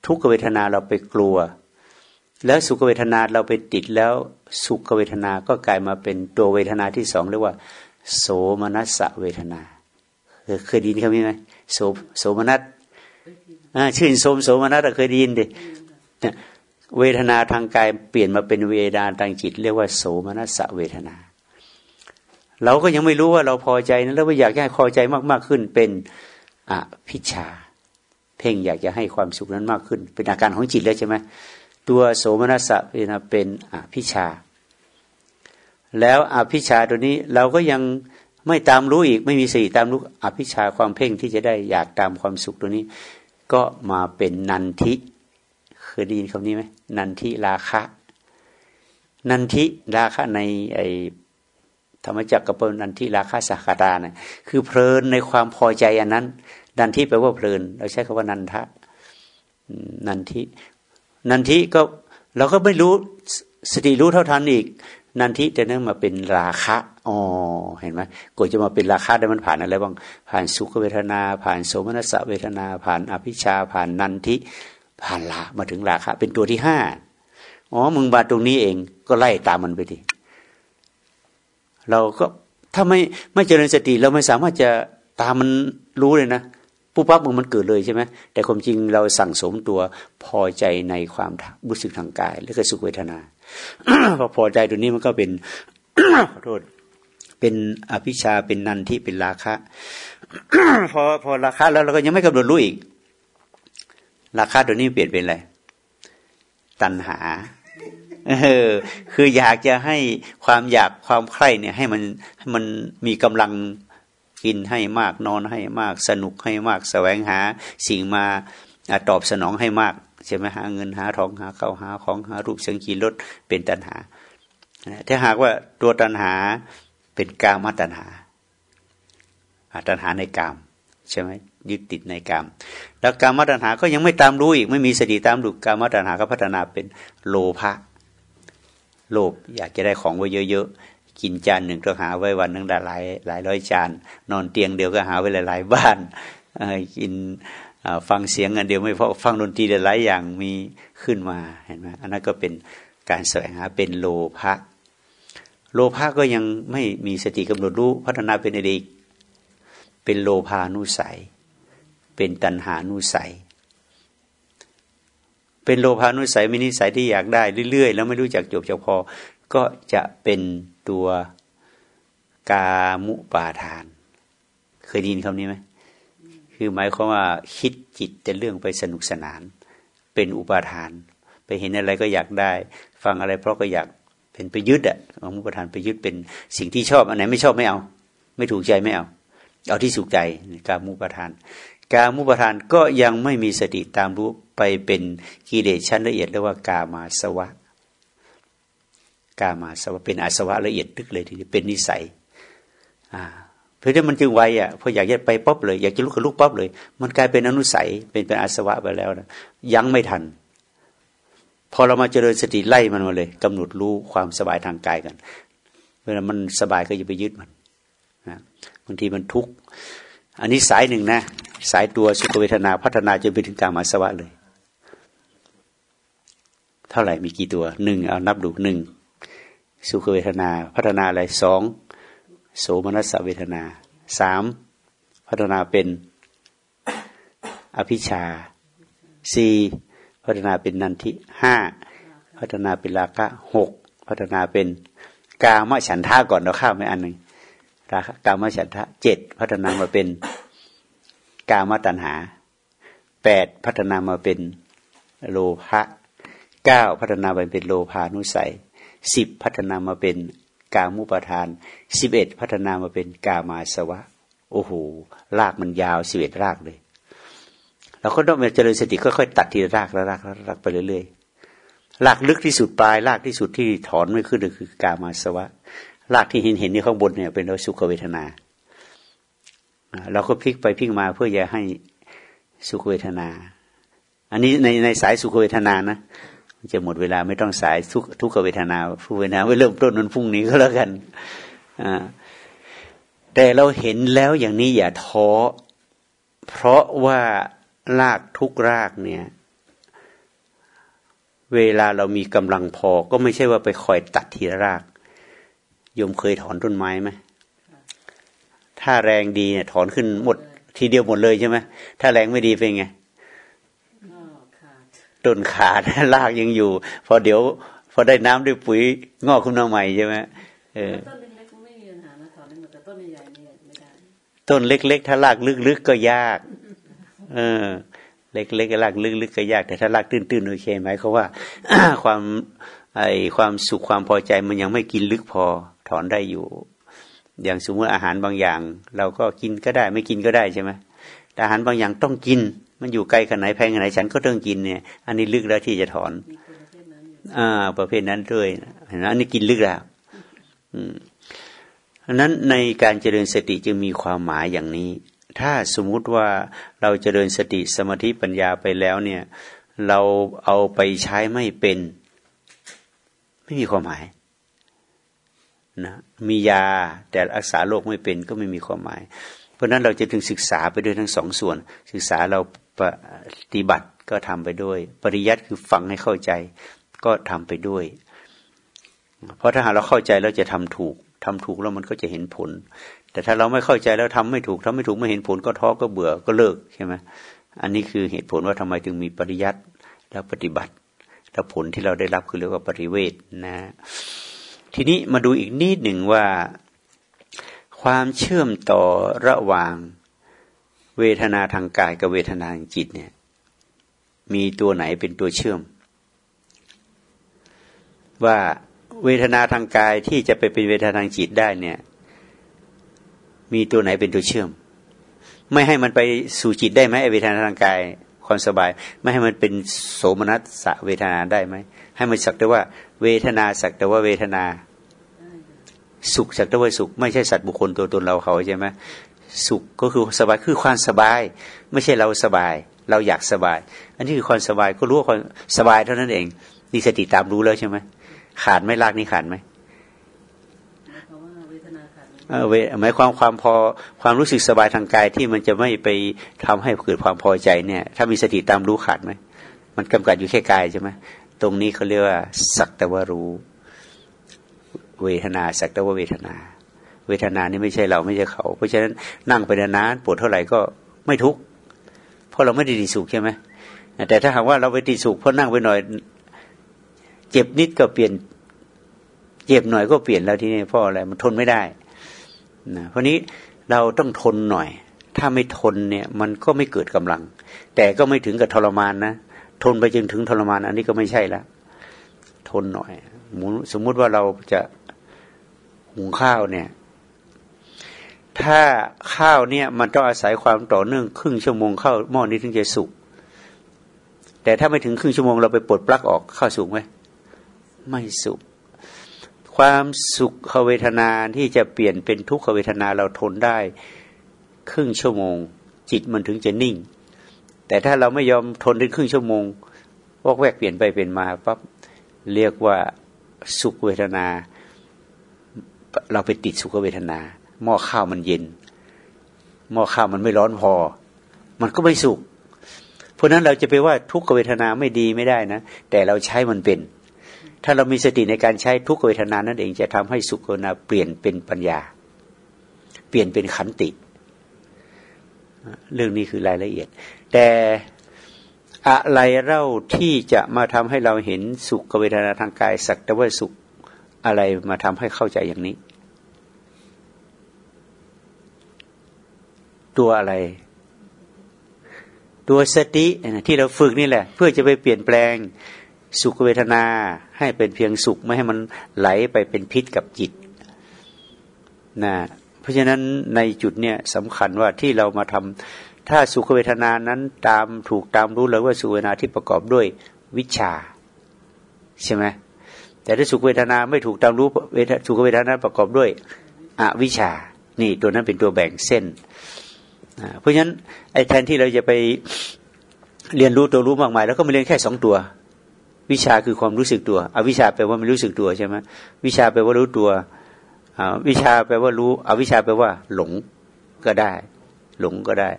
ทุกขเวทนาเราไปกลัว แล้วสุขเวทนาเราไปติดแล้วสุขเวทนาก็กลายมาเป็นตัวเวทนาที่สองเรียกว่า โสมนัสเวทนาเคยดีนคำนี้ไหมโสโสมนัสชื่นชมโสมนัสเคยดีนดิ เวทนาทางกายเปลี่ยนมาเป็นเวทนาทางจิต เรียกว่าโสมนัสเวทนา เราก็ยังไม่รู้ว่าเราพอใจนะแล้วอยากให้พอใจมาก ๆขึ้นเป็นอภิชา เพ่งอยากจะให้ความสุขนั้นมากขึ้น เป็นอาการของจิตแล้วใช่ไหมตัวโสมนัสเวทนาเป็นอภิชา แล้วอภิชาตัวนี้เราก็ยังไม่ตามรู้อีกไม่มีสติตามรู้อภิชาความเพ่งที่จะได้อยากตามความสุขตัวนี้ ก็มาเป็นนันทิ เคยได้ยินคำนี้ไหมนันทิราคะ นันทิราคะในไอธรรมจักรกับนันทิราคะสักตานะคือเพลินในความพอใจอันนั้น นันทิแปลว่าเพลิน เราใช้คำว่านันทะนันทินันทิก็เราก็ไม่รู้สติรู้เท่าทันอีก นันทิแต่นั้นมาเป็นราคะอ๋อเห็นไหมกว่าจะมาเป็นราคะได้มันผ่านอะไรบ้างผ่านสุขเวทนา ผ่านโสมนัสเวทนา ผ่านอภิชาผ่านนันทิ ผ่านละมาถึงราคะ เป็นตัวที่ห้าอ๋อมึงมาตรงนี้เองก็ไล่ตามมันไปดิเราก็ถ้าไม่ไม่เจริญสติ เราไม่สามารถจะตามมันรู้เลยนะปุ๊บปั๊บมึงมันเกิดเลยใช่ไหมแต่ความจริงเราสั่งสมตัวพอใจในความรู้สึกทางกาย และก็สุขเวทนาพอพอใจตัวนี้มันก็เป็นขอโทษเป็นอภิชาเป็นนันที่เป็นราคะ พอพอราคะแล้วเราก็ยังไม่กำหนดรู้อีก ราคะตัวนี้เปลี่ยนเป็นอะไรตัณหาเออคืออยากจะให้ความอยากความใคร่เนี่ย ให้มันให้มันมีกำลังกินให้มากนอนให้มากสนุกให้มาก แสวงหาสิ่งมาตอบสนองให้มากใช่ไหมหาเงินหาทองหาเข้าหาของหารูปเสียงกีรถเป็นตัณหาถ้าหากว่าตัวตัณหาเป็นกามตัณหาตัณหาในกามใช่ไหมยึดติดในกาม แล้วกามตัณหาก็ยังไม่ตามรู้อีก ไม่มีสติตามดูกามตัณหาก็พัฒนาเป็นโลภะโลภอยากจะได้ของไว้เยอะๆกินจานหนึ่งก็หาไว้วันหนึ่งได้หลายหลายร้อยจาน นอนเตียงเดียวก็หาไว้หลาย ๆ บ้านกินฟังเสียงอันเดียวไม่พอฟังดนตรีหลายอย่างมีขึ้นมาเห็นไหมอันนั้นก็เป็นการแสวงหาเป็นโลภะโลภะก็ยังไม่มีสติกำหนดรู้พัฒนาเป็นอะไรอีกเป็นโลภานุสัย เป็นตัณหานุสัย เป็นโลภานุสัยมีนิสัยที่อยากได้เรื่อยๆ แล้วไม่รู้จักจบจักพอ ก็จะเป็นตัวกามุปาทาน เคยได้ยินคำนี้ไหมคือหมายความว่าคิดจิตแต่เรื่องไปสนุกสนาน เป็นอุปาทาน ไปเห็นอะไรก็อยากได้ ฟังอะไรเพราะก็อยากเป็นไปยึดอะเอาอุปทานไปยึดเป็นสิ่งที่ชอบอันไหนไม่ชอบไม่เอา ไม่ถูกใจไม่เอา เอาที่สุขใจกามุปทาน กามุปทานก็ยังไม่มีสติตามรู้ไปเป็นกิเลสชั้นละเอียดเรียกว่ากามาสวะ กามาสวะเป็นอาสวะละเอียดลึกเลยทีนี้เป็นนิสัย อ่าเพราะนั้นมันจึงไวอะพออยากจะไปป๊อบเลย อยากจะลุกกับลุกป๊อบเลย มันกลายเป็นอนุสัยเป็นเป็นอาสวะไปแล้วนะยังไม่ทัน พอเรามาเจริญสติไล่มันมาเลยกำหนดรู้ความสบายทางกายกัน เวลามันสบายก็อย่าไปยึดมันนะบางทีมันทุกข์อันนี้สายหนึ่งนะ สายตัวสุขเวทนาพัฒนาจนไปถึงกามาสวะเลย เท่าไหร่มีกี่ตัวหนึ่งเอานับดูหนึ่งสุขเวทนาพัฒนาอะไรสองโสมนัสเวทนาสามพัฒนาเป็นอภิชาสี่พัฒนาเป็นนันทิห้าพัฒนาเป็นราคะหกพัฒนาเป็นกามฉันทะก่อนเราข้ามไปอันหนึ่งราคะกามฉันทะเจ็ดพัฒนามาเป็น กามตัณหาแปดพัฒนามาเป็นโลภะเก้าพัฒนาไปเป็นโลภานุสัยสิบพัฒนามาเป็นกามุปทานสิบเอ็ดพัฒนามาเป็นกามาสวะ โอ้โหรากมันยาวสิบเอ็ดรากเลยเราก็ต้องมาเจริญสติค่อยๆตัดทีละรากละรากละรากไปเรื่อยๆรากลึกที่สุดปลายรากที่สุดที่ถอนไม่ขึ้นก็คือกามาสวะรากที่เห็นเห็นนี่ข้างบนเนี่ยเป็นสุขเวทนา เราก็พลิกไปพลิกมาเพื่อจะให้สุขเวทนา อันนี้ในในสายสุขเวทนานะจะหมดเวลาไม่ต้องสายทุกทุกเวทนาทุกเวทนาไว้เริ่มต้นนั้นพรุ่งนี้ก็แล้วกันอ่าแต่เราเห็นแล้วอย่างนี้อย่าท้อ เพราะว่ารากทุกรากเนี่ย เวลาเรามีกำลังพอก็ไม่ใช่ว่าไปคอยตัดทีละราก โยมเคยถอนต้นไม้ไหม ถ้าแรงดีเนี่ย ถอนขึ้นหมด ทีเดียวหมดเลยใช่ไหมถ้าแรงไม่ดีเป็นไงต้นขาดรากยังอยู่ พอเดี๋ยว พอได้น้ำด้วยปุ๋ยงอกขึ้นมาใหม่ใช่ไหมเออต้นเล็กๆไม่มีปัญหานะถอนได้หมดแต่ต้นใหญ่ๆเนี่ยไม่ได้ต้นเล็กๆถ้ารากลึกๆก็ยาก เออ เล็กๆรากลึกๆก็ยาก แต่ถ้ารากตื้นๆโอเคไหมเขาว่าความไอความสุขความพอใจมันยังไม่กินลึกพอถอนได้อยู่ อย่างสมมติอาหารบางอย่าง เราก็กินก็ได้ไม่กินก็ได้ใช่ไหมแต่อาหารบางอย่างต้องกิน มันอยู่ไกลขนาดไหนแพงขนาดไหนฉันก็ต้องกินเนี่ย อันนี้ลึกแล้วที่จะถอน อ่า ประเภทนั้นด้วยเห็นไหมอันนี้กินลึกแล้ว อืมอันนั้นในการเจริญสติจึงมีความหมายอย่างนี้ ถ้าสมมุติว่าเราเจริญสติสมาธิปัญญาไปแล้วเนี่ย เราเอาไปใช้ไม่เป็น ไม่มีความหมาย นะมียาแต่รักษาโรคไม่เป็นก็ไม่มีความหมาย เพราะนั้นเราจะถึงศึกษาไปด้วยทั้งสองส่วน ศึกษาเราปฏิบัติก็ทำไปด้วย ปริยัติคือฟังให้เข้าใจ ก็ทำไปด้วย เพราะถ้าหากเราเข้าใจแล้วจะทำถูกทำถูกแล้วมันก็จะเห็นผล แต่ถ้าเราไม่เข้าใจแล้วทำไม่ถูกทำไม่ถูกไม่เห็นผลก็ท้อก็เบื่อก็เลิกใช่ไหมอันนี้คือเหตุผลว่าทำไมถึงมีปริยัติแล้วปฏิบัติ แล้วผลที่เราได้รับคือเรียกว่าปริเวทนะ ทีนี้มาดูอีกนิดหนึ่งว่า ความเชื่อมต่อระหว่างเวทนาทางกายกับเวทนาทางจิตเนี่ย มีตัวไหนเป็นตัวเชื่อม ว่าเวทนาทางกายที่จะไปเป็นเวทนาทางจิตได้เนี่ย มีตัวไหนเป็นตัวเชื่อม ไม่ให้มันไปสู่จิตได้ไหมเวทนาทางกายความสบาย ไม่ให้มันเป็นโสมนัสสะเวทนาได้ไหมให้มันสักแต่ว่า เวทนาสักแต่ว่าเวทนา สุขสักแต่ว่าสุข ไม่ใช่สัตว์บุคคลตัวตนเราเขาใช่ไหมสุขก็คือสบายคือความสบาย ไม่ใช่เราสบาย เราอยากสบาย อันนี้คือความสบายก็รู้ว่าความสบายเท่านั้นเองนี่สติตามรู้แล้วใช่ไหมขาดไม่ลากนี่ขาดไหมหมายความความพอความรู้สึกสบายทางกายที่มันจะไม่ไปทำให้เกิดความพอใจเนี่ย ถ้ามีสติตามรู้ขาดไหมมันกำกัดอยู่แค่กายใช่ไหมตรงนี้เขาเรียกว่าสักแต่ว่ารู้ เวทนาสักแต่ว่าเวทนา เวทนานี่ไม่ใช่เราไม่ใช่เขา เพราะฉะนั้นนั่งไปนานปวดเท่าไหร่ก็ไม่ทุกข์เพราะเราไม่ได้ติดสุขใช่ไหมแต่ถ้าหากว่าเราไปติดสุขเพราะนั่งไปหน่อย เจ็บนิดก็เปลี่ยน เจ็บหน่อยก็เปลี่ยนแล้วทีนี้พราะอะไรมันทนไม่ได้นะเพราะนี้เราต้องทนหน่อย ถ้าไม่ทนเนี่ยมันก็ไม่เกิดกำลัง แต่ก็ไม่ถึงกับทรมานนะทนไปจนถึงทรมาน อันนี้ก็ไม่ใช่ละทนหน่อยสมมุติว่าเราจะ หุงข้าวเนี่ย ถ้าข้าวเนี่ย มันต้องอาศัยความต่อเนื่องครึ่งชั่วโมงข้าวหม้อนี้ถึงจะสุก แต่ถ้าไม่ถึงครึ่งชั่วโมงเราไปปลดปลั๊กออกข้าวสุกไหมไม่สุก ความสุขเวทนาที่จะเปลี่ยนเป็นทุกขเวทนาเราทนได้ ครึ่งชั่วโมง จิตมันถึงจะนิ่ง แต่ถ้าเราไม่ยอมทนถึงครึ่งชั่วโมงวอกแวกเปลี่ยนไปเปลี่ยนมาปั๊บเรียกว่าสุขเวทนา เราไปติดสุขเวทนา หม้อข้าวมันเย็น หม้อข้าวมันไม่ร้อนพอ มันก็ไม่สุข เพราะนั้นเราจะไปว่าทุกขเวทนาไม่ดีไม่ได้นะ แต่เราใช้มันเป็น ถ้าเรามีสติในการใช้ทุกขเวทนานั่นเองจะทำให้สุขเวทนาเปลี่ยนเป็นปัญญา เปลี่ยนเป็นขันติ เรื่องนี้คือรายละเอียด แต่อะไรเล่าที่จะมาทำให้เราเห็นสุขเวทนาทางกายสักแต่ว่าสุข อะไรมาทำให้เข้าใจอย่างนี้ ตัวอะไร ตัวสติที่เราฝึกนี่แหละ เพื่อจะไปเปลี่ยนแปลงสุขเวทนาให้เป็นเพียงสุขไม่ให้มันไหลไปเป็นพิษกับจิตนะเพราะฉะนั้นในจุดเนี้ยสำคัญว่าที่เรามาทำถ้าสุขเวทนานั้นตามถูกตามรู้เลยว่าสุขเวทนาที่ประกอบด้วยวิชา ใช่ไหม แต่ถ้าสุขเวทนาไม่ถูกตามรู้สุขเวทนาประกอบด้วยอวิชา นี่ตัวนั้นเป็นตัวแบ่งเส้น เพราะฉะนั้นไอ้แทนที่เราจะไปเรียนรู้ตัวรู้มากมาย แล้วก็มาเรียนแค่สองตัว วิชาคือความรู้สึกตัวอวิชาแปลว่าไม่รู้สึกตัวใช่ไหมวิชาแปลว่ารู้ตัววิชาแปลว่ารู้อวิชาแปลว่า หลงก็ได้ หลงก็ได้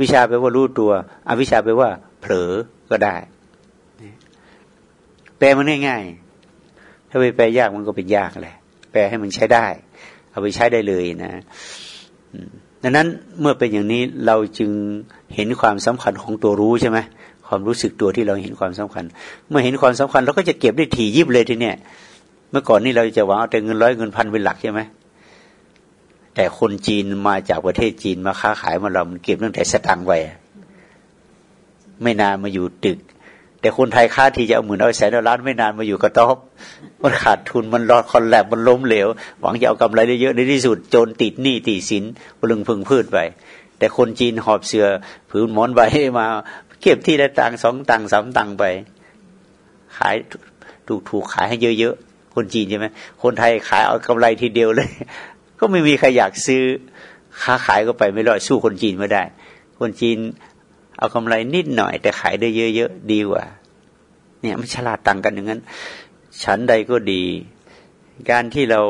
วิชาแปลว่ารู้ตัว อวิชาแปลว่า เผลอก็ได้แปลมันง่ายๆาไปแปลยากมันก็เป็นยากแหละ แปลให้มันใช้ได้ เอาไปใช้ได้เลยนะดังนั้นเมื่อเป็นอย่างนี้เราจึงเห็นความสำคัญของตัวรู้ใช่ไหมความรู้สึกตัวที่เราเห็นความสำคัญ เมื่อเห็นความสำคัญเราก็จะเก็บได้ถี่ยิบเลยทีเนี้ยเมื่อก่อนนี่เราจะหวังเอาแต่เงินร้อยเงินพันเป็นหลักใช่ไหมแต่คนจีนมาจากประเทศจีนมาค้าขายมาเรามันเก็บตั้งแต่สตังค์ไว้ไม่นานมาอยู่ตึก แต่คนไทยค้าที่จะเอาหมื่นเอาแสนเอาล้านไม่นานมาอยู่กระต๊อบมันขาดทุนมันรอดคอนแลบมันล้มเหลว หวังจะเอากำไรได้เยอะในที่สุดโจนติดหนี้ติดสินปลึงพึงพืชไป แต่คนจีนหอบเสือผืนหมอนใบมาเก็บที่ละตังสองตังสามตังไป ขายถูกถูกขายให้เยอะๆคนจีนใช่ไหมคนไทยขายเอากำไรทีเดียวเลย ก็ไม่มีใครอยากซื้อค้าขายก็ไปไม่รอดสู้คนจีนไม่ได้ คนจีน เอากำไรนิดหน่อย แต่ขายได้เยอะๆดีกว่า เนี่ยมันฉลาดต่างกันอย่างนั้น ฉันใดก็ดี การที่เรา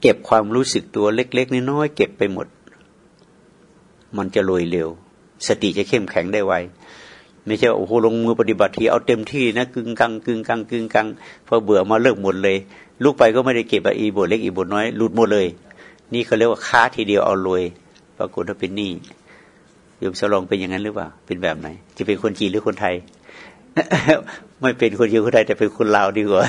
เก็บความรู้สึกตัวเล็ก ๆน้อยๆเก็บไปหมด มันจะลอยเร็ว สติจะเข้มแข็งได้ไวไม่ใช่โอ้โหลงมือปฏิบัติทีเอาเต็มที่นะกึ่งกังกึ่งกังกึ่งกังพอเบื่อมาเลิกหมดเลย ลูกไปก็ไม่ได้เก็บอีบทเล็กอีบทน้อยหลุดหมดเลย นี่เขาเรียกว่าค้าทีเดียวเอารวยปรากฏว่าเป็นหนี้ ยมสลองเป็นอย่างนั้นหรือเปล่า เป็นแบบไหน จะเป็นคนจีนหรือคนไทย ไม่เป็นคนยิวคนใดแต่เป็นคนลาวดีกว่า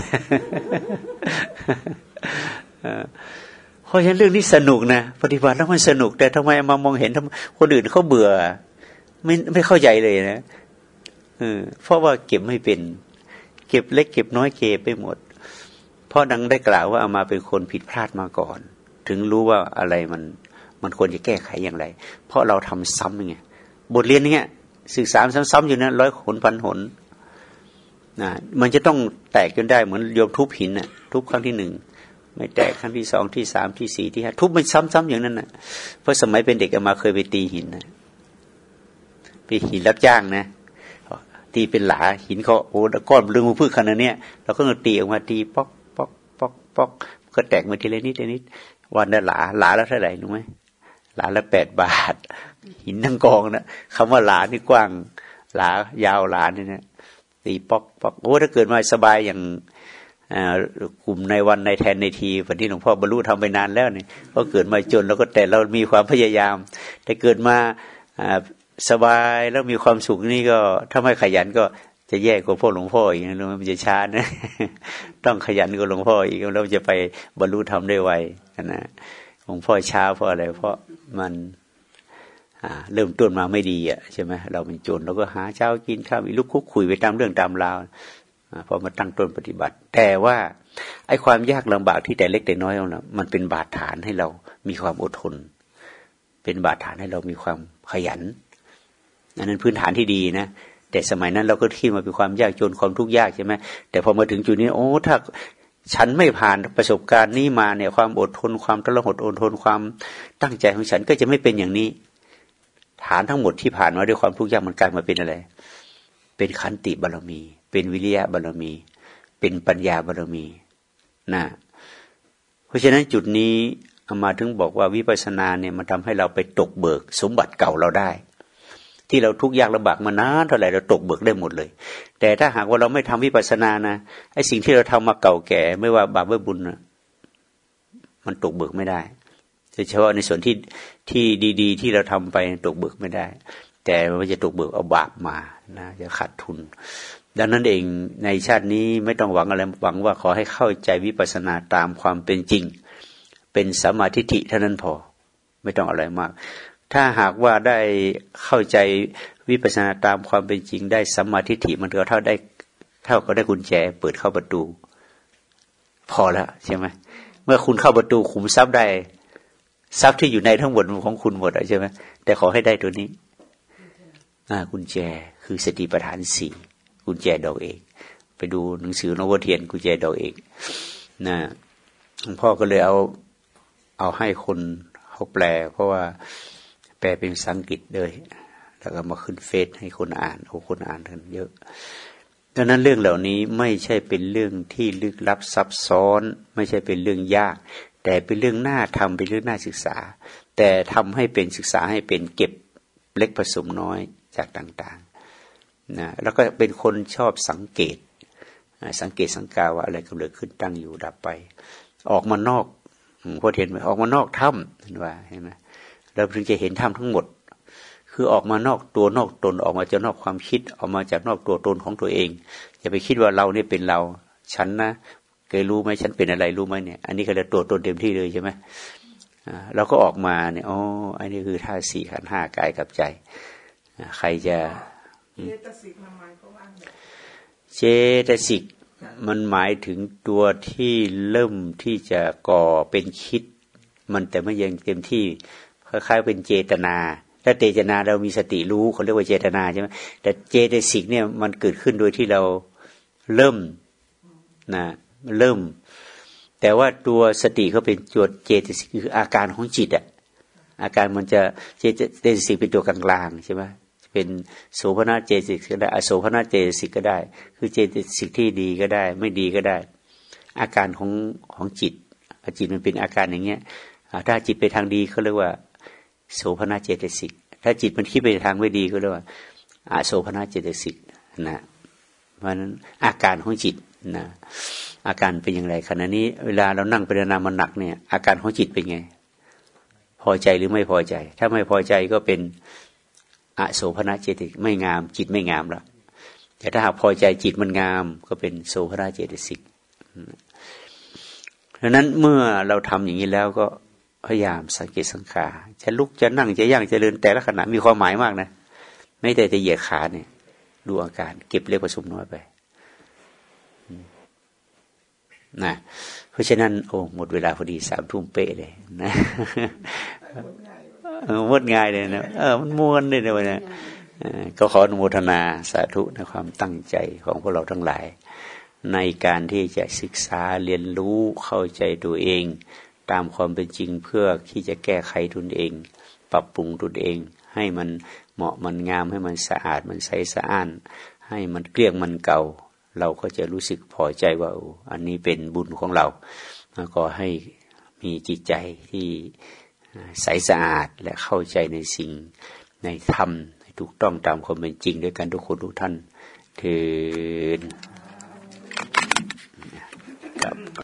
เพราะฉะนั้นเรื่องนี้สนุกนะปฏิบัติแล้วมันสนุก แต่ทำไมมามองเห็นทำคนอื่นเขาเบื่อ ไม่ไม่เข้าใจเลยนะเออเพราะว่าเก็บไม่เป็น เก็บเล็กเก็บน้อยเก็บไปหมด เพราะดังได้กล่าวว่าเอามาเป็นคนผิดพลาดมาก่อน ถึงรู้ว่าอะไรมันมันควรจะแก้ไขอย่างไร เพราะเราทำซ้ำอย่าง บทเรียนเนี้ยศึกษาซ้ำๆอยู่นั้นร้อยหนพันหนนะมันจะต้องแตกจนได้เหมือนโยมทุบหินนะทุบครั้งที่หนึ่งไม่แตกครั้งที่สองที่สามที่สี่ที่ห้าทุบมันซ้ำๆอย่างนั้นนะเพราะสมัยเป็นเด็กอามาเคยไปตีหินนะไปหินรับจ้างนะตีเป็นหลาหินเขาโอ้ก้อนเรื่องมือพืชขนาดนี้ยเราก็ตีออกมาตีป๊อกป๊อกป๊อกป๊อกก็แตกมาทีละนิดทีละนิด วันละหลาหลาแล้วเท่าไหร่รู้ไหมหลาละแปดบาท หินทั้งกองนะคำว่าหลานี่กว้างหลายาวหลานี่นะตีปอกปอกโอ้ถ้าเกิดมาสบายอย่างกลุ่มในวันในแทนในทีวันที่หลวงพ่อบรรลุทำไปนานแล้วเนี่ยก็เกิดมาจนแล้วก็แต่เรามีความพยายาม แต่เกิดมาสบายแล้วมีความสุขนี่ก็ถ้าไม่ขยันก็จะแย่กว่าพ่อหลวงพ่ออีกนะมันจะช้านะต้องขยันกว่าหลวงพ่ออีกแล้วจะไปบรรลุทำได้ไวนะหลวงพ่อช้าเพราะอะไรเพราะมัน เริ่มต้นมาไม่ดีอะใช่ไหมเราเป็นจรเราก็หาเช้ากินข้าวมีลูกคุกคุยไปตามเรื่องตามราวพอมาตั้งต้นปฏิบัติ แต่ว่าไอ้ความยากลำบากที่แต่เล็กแต่น้อยเรามันเป็นบาดฐานให้เรามีความอดทน เป็นบาดฐานให้เรามีความขยันอันนั้นพื้นฐานที่ดีนะแต่สมัยนั้นเราก็คิดมาเป็นความยากจนความทุกข์ยากใช่ไหมแต่พอมาถึงจุดนี้ โอ้ถ้าฉันไม่ผ่านประสบการณ์นี้มาเนี่ยความอดทนความตระหดอดทนความตั้งใจของฉันก็จะไม่เป็นอย่างนี้ ฐานทั้งหมดที่ผ่านมาด้วยความทุกข์ยากมันกลายมาเป็นอะไร เป็นขันติบารมี เป็นวิริยะบารมี เป็นปัญญาบารมีนะเพราะฉะนั้นจุดนี้เอามาถึงบอกว่าวิปัสสนาเนี่ยมันทำให้เราไปตกเบิก สมบัติเก่าเราได้ ที่เราทุกข์ยากลำบากมานานเท่าไหร่เราตกเบิกได้หมดเลย แต่ถ้าหากว่าเราไม่ทำวิปัสสนานะไอ้สิ่งที่เราทำมาเก่าแก่ ไม่ว่าบาปว่บุญนะมันตกเบิกไม่ได้ เฉพาะในส่วนที่ที่ดี ๆ ที่เราทำไปตกเบิกไม่ได้ แต่มันจะตกเบิกเอาบาปมานะจะขาดทุน ดังนั้นเองในชาตินี้ไม่ต้องหวังอะไรหวังว่าขอให้เข้าใจวิปัสสนาตามความเป็นจริง เป็นสมาธิิเท่านั้นพอ ไม่ต้องอะไรมาก ถ้าหากว่าได้เข้าใจวิปัสสนาตามความเป็นจริง ได้สมาธิิมันก็เท่าได้เท่าก็ได้กุญแจ เปิดเข้าประตู พอแล้วใช่ไหมเมื่อคุณเข้าประตูขุมทรัพย์ได้ ทรัพย์ที่อยู่ในทั้งหมดของคุณหมดใช่ไหมแต่ขอให้ได้ตัวนี้อ่ากุญแจคือสติปัฏฐานสี่กุญแจดอกเอกไปดูหนังสือนวเทียนกุญแจดอกเอกนะหลวงพ่อก็เลยเอาเอาให้คนเขาแปล เพราะว่าแปลเป็นภาษาอังกฤษเลยแล้วก็มาขึ้นเฟซให้คนอ่านโอ้คนอ่านกันเยอะดังนั้นเรื่องเหล่านี้ไม่ใช่เป็นเรื่องที่ลึกลับซับซ้อน ไม่ใช่เป็นเรื่องยาก แต่เป็นเรื่องหน่าทำเป็นเรื่องหน่าศึกษา แต่ทำให้เป็นศึกษาให้เป็นเก็บเล็กผสมน้อยจากต่างๆนะแล้วก็เป็นคนชอบสังเกต สังเกตสังกาว่าอะไรกำเริดขึ้นตั้งอยู่ดับไป ออกมานอกพอเห็นไหมออกมานอกถ้ำเห็นว่าเห็นไหมเราถึงจะเห็นถ้ำทั้งหมด คือออกมานอกตัวนอกตนออกมาจากนอกความคิด ออกมาจากนอกตัวตนของตัวเองอย่าไปคิดว่าเราเนี่ยเป็นเรา ฉันนะ เคยรู้ไหมฉันเป็นอะไรรู้ไหมเนี่ย อันนี้ก็เลยตัวตนเต็มที่เลยใช่ไหมเราก็ออกมาเนี่ยอ๋ออันนี้คือท่าสี่ขันห้ากายกับใจ ใครจะเจตสิกมันหมายเจตสิกมันหมายถึงตัวที่เริ่มที่จะก่อเป็นคิด มันแต่ไม่ยังเต็มที่คล้ายๆเป็นเจตนา ถ้าเจตนาเรามีสติรู้เขาเรียกว่าเจตนาใช่ไหมแต่เจตสิกเนี่ยมันเกิดขึ้นโดยที่เราเริ่มนะ เริ่ม แต่ว่าตัวสติเขาเป็นตัวเจตสิกคืออาการของจิตอะอาการมันจะเจตสิกเป็นตัวกลางๆใช่ไหมเป็นโสภณเจสิกก็ได้อโสภณเจสิกก็ได้ คือเจสิกที่ดีก็ได้ ไม่ดีก็ได้ อาการของของจิตจิตมันเป็นอาการอย่างเงี้ยถ้าจิตไปทางดีเขาเรียกว่า โสภณเจตสิก ถ้าจิตมันคิดไปทางไม่ดีก็เรียกว่าอโสภณเจตสิกนะเพราะนั้นอาการของจิตนะ อาการเป็นอย่างไรขณะนี้เวลาเรานั่งเป็นนามันหนักเนี่ย อาการของจิตเป็นไง พอใจหรือไม่พอใจ ถ้าไม่พอใจก็เป็นอโสภณเจติกไม่งาม จิตไม่งามล้วแต่ถ้าหากพอใจจิตมันงาม ก็เป็นโสภณเจติสิกดังนั้นเมื่อเราทำอย่างนี้แล้วก็พยายามสังเกตสังขารจะลุกจะนั่งจะย่างจะเดินแต่ละขณะมีความหมายมากนะ ไม่แต่จะเหยียดขาเนี่ย ดูอาการเก็บเล็กผสมน้อยไป นะเพราะฉะนั้นโอ้หมดเวลาพอดีสามทุ่มเป๊ะเลยนะมดง่ายเลยนะเออมันม้วนเลยนะวันนี้ก็ขออนุโมทนาสาธุในความตั้งใจของพวกเราทั้งหลาย ในการที่จะศึกษาเรียนรู้เข้าใจตัวเอง ตามความเป็นจริงเพื่อที่จะแก้ไขตนเอง ปรับปรุงตนเอง ให้มันเหมาะมันงามให้มันสะอาดมันใสสะอ้าน ให้มันเกลี้ยงมันเก่า เราก็จะรู้สึกพอใจว่าอันนี้เป็นบุญของเราก็ให้มีจิตใจที่ใสสะอาดและเข้าใจในสิ่งในธรรมถูกต้องตามความเป็นจริงด้วยกันทุกคนทุกท่านเถิดครับ